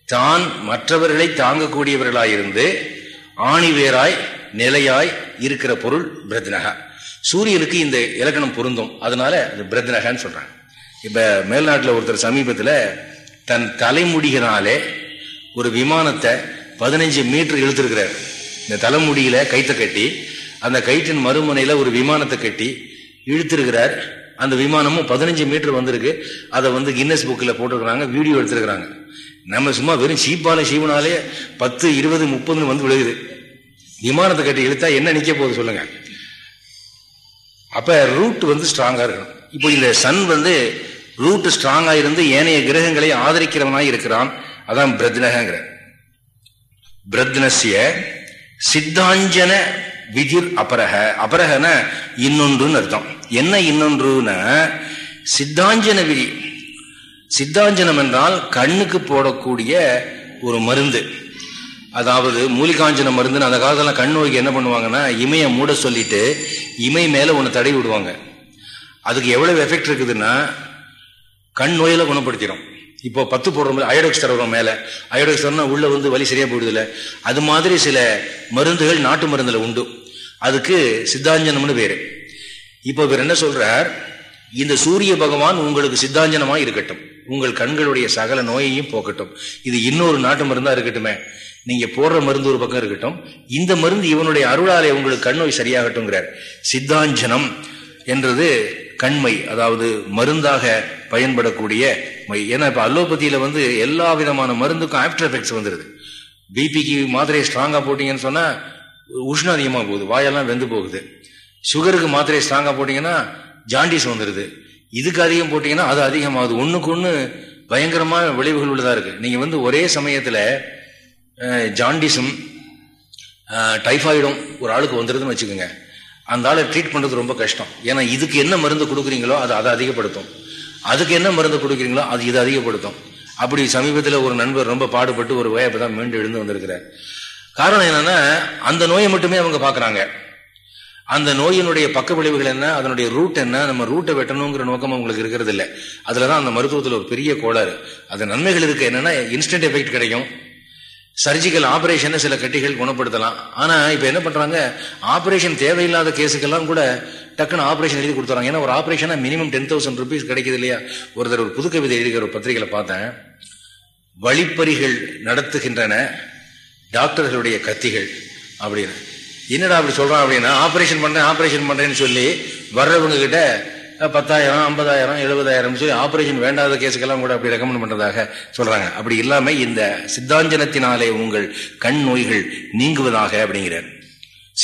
தான் மற்றவர்களை தாங்கக்கூடியவர்களாயிருந்து ஆணிவேராய் நிலையாய் இருக்கிற பொருள் பிரத்னகா. சூரியனுக்கு இந்த இலக்கணம் பொருந்தும். அதனால அது பிரத்னகான்னு சொல்றாங்க. இப்ப மேல்நாட்டில் ஒருத்தர் சமீபத்தில் தன் தலைமுடிகளாலே ஒரு விமானத்தை பதினஞ்சு மீட்டர் இழுத்திருக்கிறார். இந்த தலைமுடியில கைத்தை கட்டி அந்த கயிற்றின் மறுமுனையில ஒரு விமானத்தை கட்டி இழுத்திருக்கிறார். அந்த விமானமும் பதினஞ்சு மீட்டர் வந்திருக்கு. அதை வந்து கின்னஸ் புக்கில் போட்டிருக்கிறாங்க வீடியோ எடுத்திருக்கிறாங்க. நம்ம சும்மா வெறும் சீப்பால சீவனாலே பத்து இருபது முப்பதுன்னு வந்து விழுகுது. விமானத்தை கட்டி இழுத்தா என்ன நிக்க போகுது சொல்லுங்க. அப்ப ரூட் வந்து ஸ்ட்ராங்கா இருக்கணும். இப்போ இந்த சன் வந்து ரூட் ஸ்ட்ராங்கா இருந்து ஏனைய கிரகங்களை ஆதரிக்கிறவனாய் இருக்கிறான். அதான் பிரத்னகிற பிரத்னசிய சித்தாஞ்சன விதிர் அபரக. அபரகன இன்னொன்றுன்னு அர்த்தம். என்ன இன்னொன்றுன்னா சித்தாஞ்சன விதி. சித்தாஞ்சனம் என்றால் கண்ணுக்கு போடக்கூடிய ஒரு மருந்து. அதாவது மூலிகாஞ்சன மருந்துன்னு அந்த காலத்துல கண் நோய்க்கு என்ன பண்ணுவாங்கன்னா இமையை மூட சொல்லிட்டு இமை மேல ஒன்று தடவி விடுவாங்க. அதுக்கு எவ்வளவு எஃபெக்ட் இருக்குதுன்னா கண் நோயில குணப்படுத்திடும் இப்போ பத்து போடுறோம் அயோடெக்ஸ் தருவோம் மேலே. அயோடெக்ஸ் தரணும் உள்ளே வந்து வலி சரியாக போயிடுதில்ல. அது மாதிரி சில மருந்துகள் நாட்டு மருந்தில் உண்டு. அதுக்கு சித்தாஞ்சனம்னு பேர். இப்போ இவர் என்ன சொல்கிறார் இந்த சூரிய பகவான் உங்களுக்கு சித்தாஞ்சனமாக இருக்கட்டும். உங்கள் கண்களுடைய சகல நோயையும் போக்கட்டும். இது இன்னொரு நாட்டு மருந்தாக இருக்கட்டுமே. நீங்க போடுற மருந்து ஒரு பக்கம் இருக்கட்டும். இந்த மருந்து இவனுடைய அருளாலே உங்களுக்கு கண் நோய் சரியாகட்டும்ங்கிறார். சித்தாஞ்சனம் என்றது கண்மை அதாவது மருந்தாக பயன்படக்கூடிய மை. ஏன்னா இப்போ அலோபதியில வந்து எல்லா விதமான மருந்துக்கும் ஆஃப்டர் எஃபெக்ட்ஸ் வந்துருது. பிபிக்கு மாத்திரையை ஸ்ட்ராங்காக போட்டிங்கன்னு சொன்னால் உஷ்ணம் அதிகமாக போகுது வாயெல்லாம் வெந்து போகுது. சுகருக்கு மாத்திரையை ஸ்ட்ராங்காக போட்டிங்கன்னா ஜாண்டிஸ் வந்துடுது இதுக்கு அதிகம் போட்டிங்கன்னா அது அதிகமாகுது. ஒன்றுக்கு ஒன்று பயங்கரமான விளைவுகள் உள்ளதாக இருக்குது நீங்கள் வந்து ஒரே சமயத்தில் ஜாண்டிஸும் டைஃபாய்டும் ஒரு ஆளுக்கு வந்துடுதுன்னு வச்சுக்கோங்க. அந்த ஆளை ட்ரீட் பண்ணுறது ரொம்ப கஷ்டம். ஏன்னா இதுக்கு என்ன மருந்து கொடுக்குறீங்களோ அது அதை அதிகப்படுத்தும். அதுக்கு என்ன மருந்து கொடுக்குறீங்களோ அது இதை அதிகப்படுத்தும். அப்படி சமீபத்தில் ஒரு நண்பர் ரொம்ப பாடுபட்டு ஒரு வயப்பை தான் மீண்டு எழுந்து வந்திருக்கிறார். காரணம் என்னன்னா அந்த நோயை மட்டுமே அவங்க பார்க்குறாங்க. அந்த நோயினுடைய பக்க விளைவுகள் என்ன அதனுடைய ரூட் என்ன நம்ம ரூட்டை வெட்டணுங்கிற நோக்கம் அவங்களுக்கு இருக்கிறது இல்லை அதுல தான் அந்த மருத்துவத்தில் ஒரு பெரிய கோளாறு. அது நன்மைகள் இருக்கு என்னன்னா இன்ஸ்டன்ட் எஃபெக்ட் கிடைக்கும். சர்ஜிக்கல் ஆபரேஷன் சில கட்டிகள் குணப்படுத்தலாம். ஆனா இப்ப என்ன பண்றாங்க? ஆபரேஷன் தேவையில்லாத கேஸுக்கெல்லாம் கூட டக்குன்னு ஆபரேஷன் எழுதி கொடுத்துறாங்க. ஏன்னா ஒரு ஆபரேஷனா மினிமம் டென் தௌசண்ட் ருபீஸ் கிடைக்குது இல்லையா? ஒருத்தர் ஒரு புது கவிதை எழுதிக்கிற ஒரு பத்திரிகையில பார்த்தேன். வழிப்பறிகள் நடத்துகின்றன டாக்டர்களுடைய கத்திகள் அப்படின்னு. என்னடா அப்படி சொல்றான் அப்படின்னா ஆபரேஷன் பண்றேன் ஆபரேஷன் பண்றேன்னு சொல்லி வர்றவங்க கிட்ட பத்தாயிரம் ஐம்பதாயிரம் எழுபதாயிரம் சொல்லி ஆபரேஷன் வேண்டாத கேஸுக்கெல்லாம் கூட அப்படி ரெக்கமெண்ட் பண்றதாக சொல்றாங்க. அப்படி இல்லாம இந்த சித்தாஞ்சனத்தினாலே உங்கள் கண் நோய்கள் நீங்குவதாக அப்படிங்கிறார்.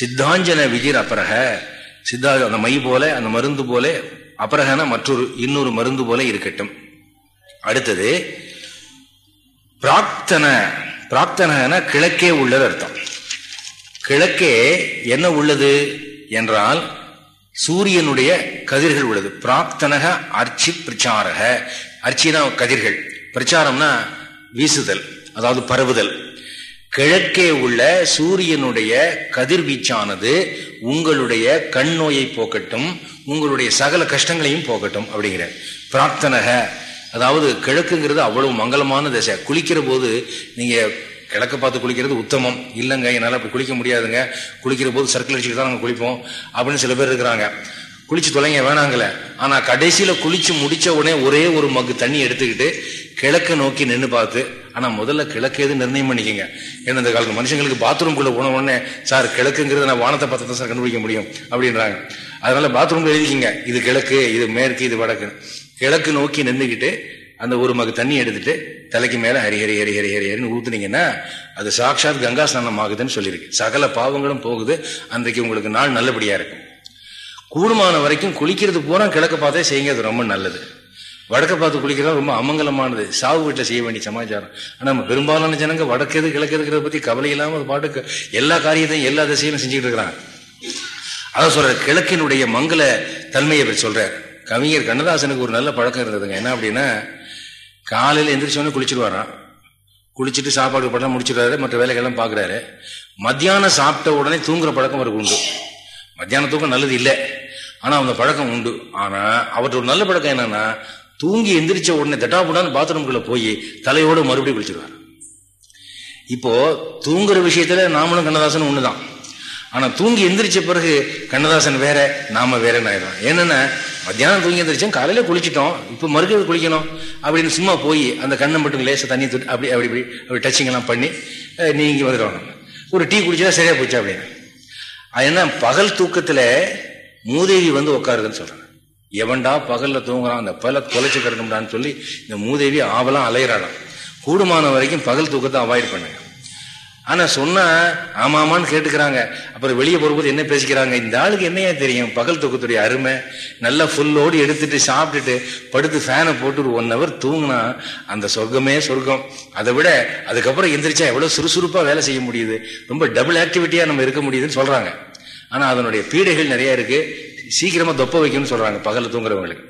சித்தாஞ்சன விஜிர் அப்புறக சித்தா அந்த மை போல அந்த மருந்து போல அபரகன மற்றொரு இன்னொரு மருந்து போல இருக்கட்டும். அடுத்தது பிராப்தன பிராப்தனகன கிழக்கே உள்ளது அர்த்தம். கிழக்கே என்ன உள்ளது என்றால் சூரியனுடைய கதிர்கள் உள்ளது. பிராப்தனக அர்ச்சி பிரச்சாரக. அர்ச்சினா கதிர்கள். பிரச்சாரம்னா வீசுதல் அதாவது பரவுதல். கிழக்கே உள்ள சூரியனுடைய கதிர்வீச்சானது உங்களுடைய கண் நோயை போக்கட்டும் உங்களுடைய சகல கஷ்டங்களையும் போக்கட்டும் அப்படிங்கிற பிரார்த்தனக அதாவது கிழக்குங்கிறது அவ்வளவு மங்களமான திசை. குளிக்கிற போது நீங்க கிழக்க பார்த்து குளிக்கிறது உத்தமம். இல்லைங்க என்னால் அப்படி குளிக்க முடியாதுங்க. குளிக்கிற போது சர்க்கிள் அடிச்சுட்டு தான் நாங்கள் குளிப்போம். அப்படின்னு சில பேர் இருக்கிறாங்க. குளிச்சு தொலைங்க வேணாங்கள. ஆனால் கடைசியில் குளிச்சு முடிச்ச உடனே ஒரே ஒரு மக்கு தண்ணி எடுத்துக்கிட்டு கிழக்க நோக்கி நின்று பார்த்து ஆனால் முதல்ல கிழக்கு எது நிர்ணயம் பண்ணிக்கங்க. ஏன்னா இந்த காலத்து மனுஷங்களுக்கு பாத்ரூம்குள்ளே போன உடனே சார் கிழக்குங்கிறது நான் வானத்தை பார்த்து தான் சார் கண்டுபிடிக்க முடியும். அப்படின்றாங்க. அதனால பாத்ரூம்ல எழுதிக்கிங்க. இது கிழக்கு இது மேற்கு இது வடக்கு. கிழக்கு நோக்கி நின்றுக்கிட்டு அந்த ஒரு மகு தண்ணி எடுத்துட்டு தலைக்கு மேல ஹரி ஹரி ஹரி ஹரி ஹரின்னு ஊத்துனீங்கன்னா அது சாட்சாத் கங்கா ஸ்நானம் ஆகுதுன்னு சொல்லியிருக்கு சகல பாவங்களும் போகுது. அன்றைக்கு உங்களுக்கு நாள் நல்லபடியா இருக்கும். கூடுமான வரைக்கும் குளிக்கிறது பூரா கிழக்க பார்த்தே செய்யுங்க அது ரொம்ப நல்லது. வடக்க பார்த்து குளிக்கிறது ரொம்ப அமங்கலமானது. சாவு வீட்டில் செய்ய வேண்டிய சமாச்சாரம். ஆனால் நம்ம பெரும்பாலான ஜனங்க வடக்கெது கிழக்கெதுக்கிறத பத்தி கவலை இல்லாமல் பாட்டுக்கு எல்லா காரியத்தையும் எல்லா திசையிலும் செஞ்சுக்கிட்டு இருக்கிறாங்க. அதான் சொல்ற கிழக்கினுடைய மங்கள தன்மையை சொல்றார். கவிஞர் கண்ணதாசனுக்கு ஒரு நல்ல பழக்கம் இருந்ததுங்க. என்ன அப்படின்னா காலையில் எந்திரிச்சோடனே குளிச்சுடுவாராம் குளிச்சுட்டு சாப்பாடு படம் முடிச்சிடுறாரு மற்ற வேலைகள்லாம் பார்க்குறாரு. மத்தியானம் சாப்பிட்ட உடனே தூங்குற பழக்கம் அவருக்கு உண்டு. மத்தியான தூக்கம் நல்லது இல்லை. ஆனால் அந்த பழக்கம் உண்டு. ஆனால் அவர்கிட்ட ஒரு நல்ல பழக்கம் என்னன்னா தூங்கி எந்திரிச்ச உடனே தட்டாபுடான்னு பாத்ரூம்குள்ளே போய் தலையோடு மறுபடியும் குளிச்சிருவார். இப்போ தூங்குற விஷயத்துல நாமளும் கண்ணதாசன் ஒண்ணுதான். ஆனா தூங்கி எந்திரிச்ச பிறகு கண்ணதாசன் வேற நாம வேறன்னு ஆயிடும் என்னன்னா மத்தியானம் தூங்கி எந்திரிச்சோம் காலையில குளிச்சிட்டோம். இப்போ மறுக்கிறது குளிக்கணும். அப்படின்னு சும்மா போய் அந்த கண்ணை மட்டும் லேசாக தண்ணி தொட்டு அப்படி அப்படி இப்படி அப்படி டச்சிங் எல்லாம் பண்ணி நீங்க வந்துடுவாங்க ஒரு டீ குடிச்சா சரியா போச்சு அப்படின்னு. என்ன பகல் தூக்கத்துல மூதேவி வந்து உட்காருதுன்னு சொல்றாங்க. எவன்டா பகல்ல தூங்குறான் அந்த பல தொலைச்சு கிடக்கும்டான்னு சொல்லி இந்த மூதேவி ஆவலாம் அலையிறாளாம். கூடுமான வரைக்கும் பகல் தூக்கத்தை அவாய்ட் பண்ணுங்க. ஆனா சொன்னா ஆமாமான்னு கேட்டுக்கிறாங்க. அப்புறம் வெளியே போகும்போது என்ன பேசிக்கிறாங்க? இந்த ஆளுக்கு என்னையா தெரியும்? பகல் தூக்கத்துடைய அருமை. நல்லா ஃபுல்லோடு எடுத்துட்டு சாப்பிட்டுட்டு படுத்து ஃபேனை போட்டு ஒரு ஒன் ஹவர் தூங்கினா அந்த சொர்க்கமே சொர்க்கம். அதை விட அதுக்கப்புறம் எந்திரிச்சா எவ்வளவு சுறுசுறுப்பா வேலை செய்ய முடியுது. ரொம்ப டபுள் ஆக்டிவிட்டியா நம்ம இருக்க முடியுதுன்னு சொல்றாங்க. ஆனா அதனுடைய பீடைகள் நிறைய இருக்கு. சீக்கிரமா தொப்ப வைக்கணும்னு சொல்றாங்க பகல்ல தூங்குறவங்களுக்கு.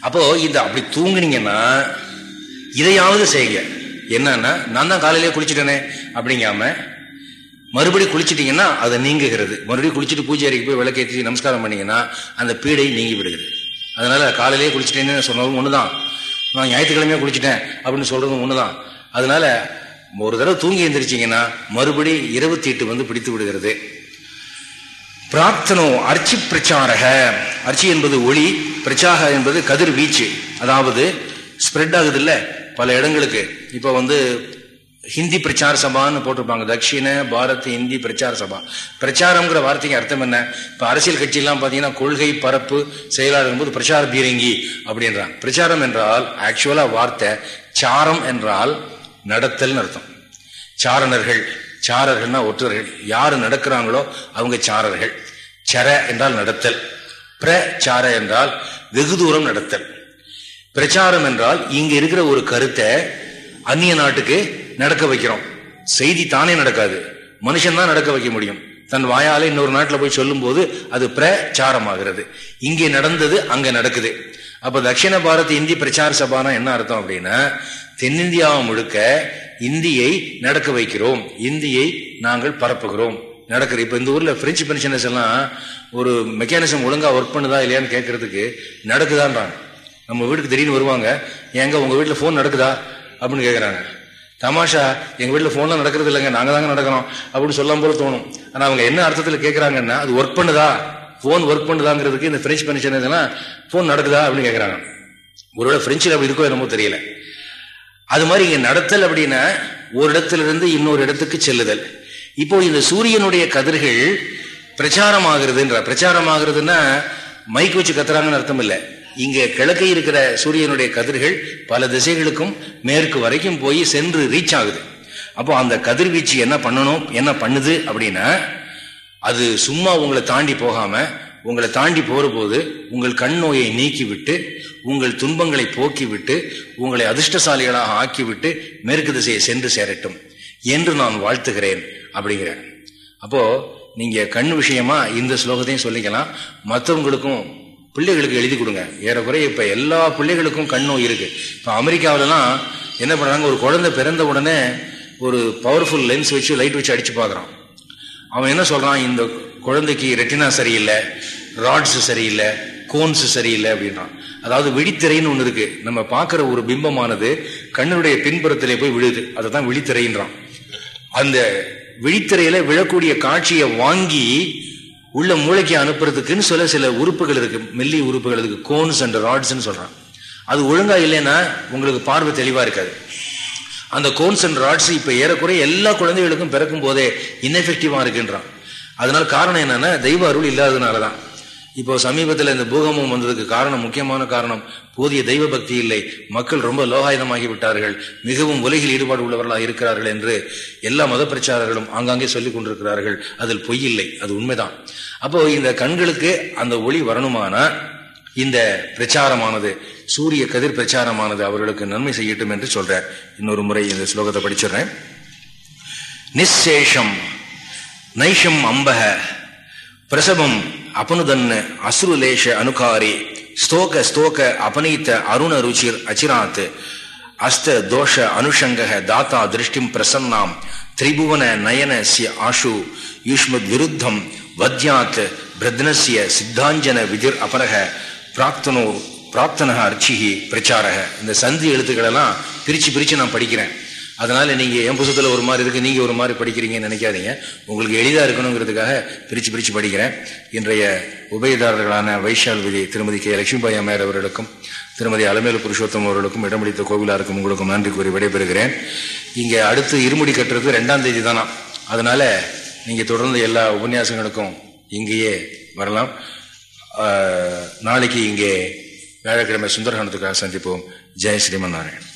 அப்போ இந்த அப்படி தூங்குனீங்கன்னா இதையாவது செய்யுங்க. என்னன்னா நான் தான் காலையிலே குளிச்சுட்டேனே அப்படிங்காம மறுபடியும் குளிச்சிட்டீங்கன்னா அதை நீங்குகிறது. மறுபடியும் குளிச்சுட்டு பூஜை அறைக்கு போய் விளக்கேற்றி நமஸ்காரம் பண்ணீங்கன்னா அந்த பீடை நீங்கி விடுகிறது. அதனால காலையிலேயே குளிச்சிட்டேன்னு சொன்னதும் தான் நான் ஞாயிற்றுக்கிழமையே குளிச்சிட்டேன் அப்படின்னு சொல்றதும் தான் அதனால ஒரு தடவை தூங்கி எழுந்திரிச்சிங்கன்னா மறுபடி இருபத்தி எட்டு வந்து பிடித்து விடுகிறது. பிரார்த்தனோ அர்ச்சி பிரச்சாரக. அர்ச்சி என்பது ஒளி பிரச்சாக என்பது கதிர் வீச்சு அதாவது ஸ்ப்ரெட் ஆகுது இல்லை பல இடங்களுக்கு. இப்போ வந்து ஹிந்தி பிரச்சார சபான்னு போட்டிருப்பாங்க. தட்சிண பாரத் ஹிந்தி பிரச்சார சபா. பிரச்சாரம்ங்கிற வார்த்தைக்கு அர்த்தம் என்ன? இப்போ அரசியல் கட்சியெல்லாம் பார்த்தீங்கன்னா கொள்கை பரப்பு செயலாளர் போது பிரச்சார பீரங்கி அப்படின்றாங்க. பிரச்சாரம் என்றால் ஆக்சுவலாக வார்த்தை சாரம் என்றால் நடத்தல்னு அர்த்தம். சாரணர்கள் சாரர்கள்னா ஒற்றர்கள். யார் நடக்கிறாங்களோ அவங்க சாரர்கள். சர என்றால் நடத்தல். பிரச்சார என்றால் வெகு தூரம் நடத்தல். பிரச்சாரம் என்றால் இங்க இருக்கிற ஒரு கருத்தை அந்நிய நாட்டுக்கு நடக்க வைக்கிறோம். செய்தி தானே நடக்காது. மனுஷன் தான் நடக்க வைக்க முடியும். தன் வாயால இன்னொரு நாட்டில் போய் சொல்லும் போது அது பிரச்சாரமாகிறது. இங்கே நடந்தது அங்க நடக்குது. அப்ப தட்சிண பாரத் இந்தி பிரச்சார சபானா என்ன அர்த்தம் அப்படின்னா தென்னிந்தியாவை முழுக்க இந்தியை நடக்க வைக்கிறோம். இந்தியை நாங்கள் பரப்புகிறோம். நடக்குது. இப்போ இந்த ஊரில் பிரெஞ்சு பென்ஷனர்ஸ் எல்லாம் ஒரு மெக்கானிசம் ஒழுங்காக ஒர்க் பண்ணுதா இல்லையான்னு கேட்கறதுக்கு நடக்குதான்றாங்க. நம்ம வீட்டுக்கு திடீர்னு வருவாங்க. எங்க உங்கள் வீட்டில் ஃபோன் நடக்குதா? அப்படின்னு கேட்குறாங்க தமாஷா எங்க வீட்டில் ஃபோன்லாம் நடக்கிறது இல்லைங்க நாங்க தாங்க நடக்கிறோம் அப்படின்னு சொல்லாம போல தோணும். ஆனா அவங்க என்ன அர்த்தத்தில் கேட்கறாங்கன்னா அது ஒர்க் பண்ணுதா? ஃபோன் ஒர்க் பண்ணுதாங்கிறதுக்கு இந்த பிரெஞ்சு பனிஷன் ஃபோன் நடக்குதா? அப்படின்னு கேட்கறாங்க ஒருவேளை பிரெஞ்சில் அப்படி இருக்கோ என்னமோ தெரியல. அது மாதிரி இங்க நடத்தல் அப்படின்னா ஒரு இடத்துல இருந்து இன்னொரு இடத்துக்கு செல்லுதல். இப்போ இந்த சூரியனுடைய கதிர்கள் பிரச்சாரம் ஆகுறதுன்ற பிரச்சாரம் ஆகுறதுன்னா மைக் வச்சு கத்துறாங்கன்னு அர்த்தம் இல்லை. இங்கே கிழக்கே இருக்கிற சூரியனுடைய கதிர்கள் பல திசைகளுக்கும் மேற்கு வரைக்கும் போய் சென்று ரீச் ஆகுது. அப்போ அந்த கதிர்வீச்சு என்ன பண்ணணும் என்ன பண்ணுது அப்படின்னா அது சும்மா உங்களை தாண்டி போகாம உங்களை தாண்டி போற போது உங்கள் கண் நோயை நீக்கிவிட்டு உங்கள் துன்பங்களை போக்கிவிட்டு உங்களை அதிர்ஷ்டசாலிகளாக ஆக்கிவிட்டு மேற்கு திசையை சென்று சேரட்டும் என்று நான் வாழ்த்துகிறேன் அப்படிங்கிறேன் அப்போ நீங்க கண் விஷயமா இந்த ஸ்லோகத்தையும் சொல்லிக்கலாம். மற்றவங்களுக்கும் பிள்ளைகளுக்கு எழுதி கொடுங்க. ஏறக்குறைய இப்போ எல்லா பிள்ளைகளுக்கும் கண் நோய் இருக்குது இப்போ அமெரிக்காவிலலாம் என்ன பண்ணுறாங்க ஒரு குழந்தை பிறந்த உடனே ஒரு பவர்ஃபுல் லென்ஸ் வச்சு லைட் வச்சு அடித்து பார்க்குறான் அவன் என்ன சொல்கிறான் இந்த குழந்தைக்கு ரெட்டினா சரியில்லை ராட்ஸ் சரியில்லை கோன்ஸ் சரியில்லை அப்படின்றான். அதாவது விழித்திரைன்னு ஒன்று இருக்குது நம்ம பார்க்குற ஒரு பிம்பமானது கண்ணுடைய பின்புறத்திலே போய் விழுது. அதை தான் விழித்திரைன்றான். அந்த விழித்திரையில் விழக்கூடிய காட்சியை வாங்கி உள்ள மூளைக்கு அனுப்புறதுக்குன்னு சொல்ல சில உறுப்புகள் இருக்கு. மெல்லி உறுப்புகள் இருக்கு. கோன்ஸ் அண்ட் ராட்ஸ்ன்னு சொல்றான் அது ஒழுங்கா இல்லைன்னா உங்களுக்கு பார்வை தெளிவா இருக்காது. அந்த கோன்ஸ் அண்ட் ராட்ஸ் இப்ப ஏறக்குறைய எல்லா குழந்தைகளுக்கும் பிறக்கும் போதே இன்எஃபெக்டிவா இருக்குன்றான். அதனால காரணம் என்னன்னா தெய்வ அருள் இல்லாததுனாலதான். இப்போ சமீபத்தில் இந்த பூகம்பம் வந்ததுக்கு காரணம் முக்கியமான காரணம் போதிய தெய்வ பக்தி இல்லை. மக்கள் ரொம்ப லோகாயுதமாகி விட்டார்கள். மிகவும் உலகில் ஈடுபாடு உள்ளவர்களாக இருக்கிறார்கள் என்று எல்லா மத பிரச்சாரர்களும் ஆங்காங்கே சொல்லிக் கொண்டிருக்கிறார்கள். அதில் பொய் இல்லை. அது உண்மைதான். அப்போ இந்த கண்களுக்கு அந்த ஒளி வரணுமானா? இந்த பிரச்சாரமானது சூரிய கதிர் பிரச்சாரமானது அவர்களுக்கு நன்மை செய்யட்டும் என்று சொல்றார். இன்னொரு முறை இந்த ஸ்லோகத்தை படிச்சிடுறேன். நிசேஷம் நைஷம் அம்பக பிரசவம் அப்பனுதன் அசுருலேஷ அனுகாரி ஸ்தோக ஸ்தோக அபனீத்த அருண ருச்சிர் அச்சிராத் அஸ்த தோஷ அனுஷங்க தாத்தா திருஷ்டிம் பிரசன்னாம் திரிபுவன நயன ஆஷு யுஷ்மத் விருத்தம் வத்யாத் பிரத்னசிய சித்தாஞ்சன விதிர் அபரக பிராக்தனோ பிராப்தனக அர்ச்சிகி பிரச்சாரக. இந்த சந்தி எழுத்துக்களெல்லாம் பிரிச்சு பிரிச்சு நான் படிக்கிறேன். அதனால நீங்க என் புத்தகத்தில் ஒரு மாதிரி இருக்கு நீங்க ஒரு மாதிரி படிக்கிறீங்கன்னு நினைக்காதீங்க. உங்களுக்கு எளிதா இருக்கணுங்கிறதுக்காக பிரிச்சு பிரிச்சு படிக்கிறேன். இன்றைய உபயதாரர்களான வைஷால்விதி திருமதி கே. லட்சுமிபாய் அம்மையார் அவர்களுக்கும் திருமதி அலமேலு புருஷோத்தம் அவர்களுக்கும் இடமளித்த கோவிலாருக்கும் உங்களுக்கும் நன்றி கூறி விடைபெறுகிறேன். இங்க அடுத்து இருமுடி கட்டுறது ரெண்டாம் தேதி தானா அதனால நீங்க தொடர்ந்து எல்லா உபன்யாசங்களுக்கும் இங்கேயே வரலாம். நாளைக்கு இங்கே வியாழக்கிழமை சுந்தரகானத்துக்காக சந்திப்போம். ஜெய் ஸ்ரீமன் நாராயணன்.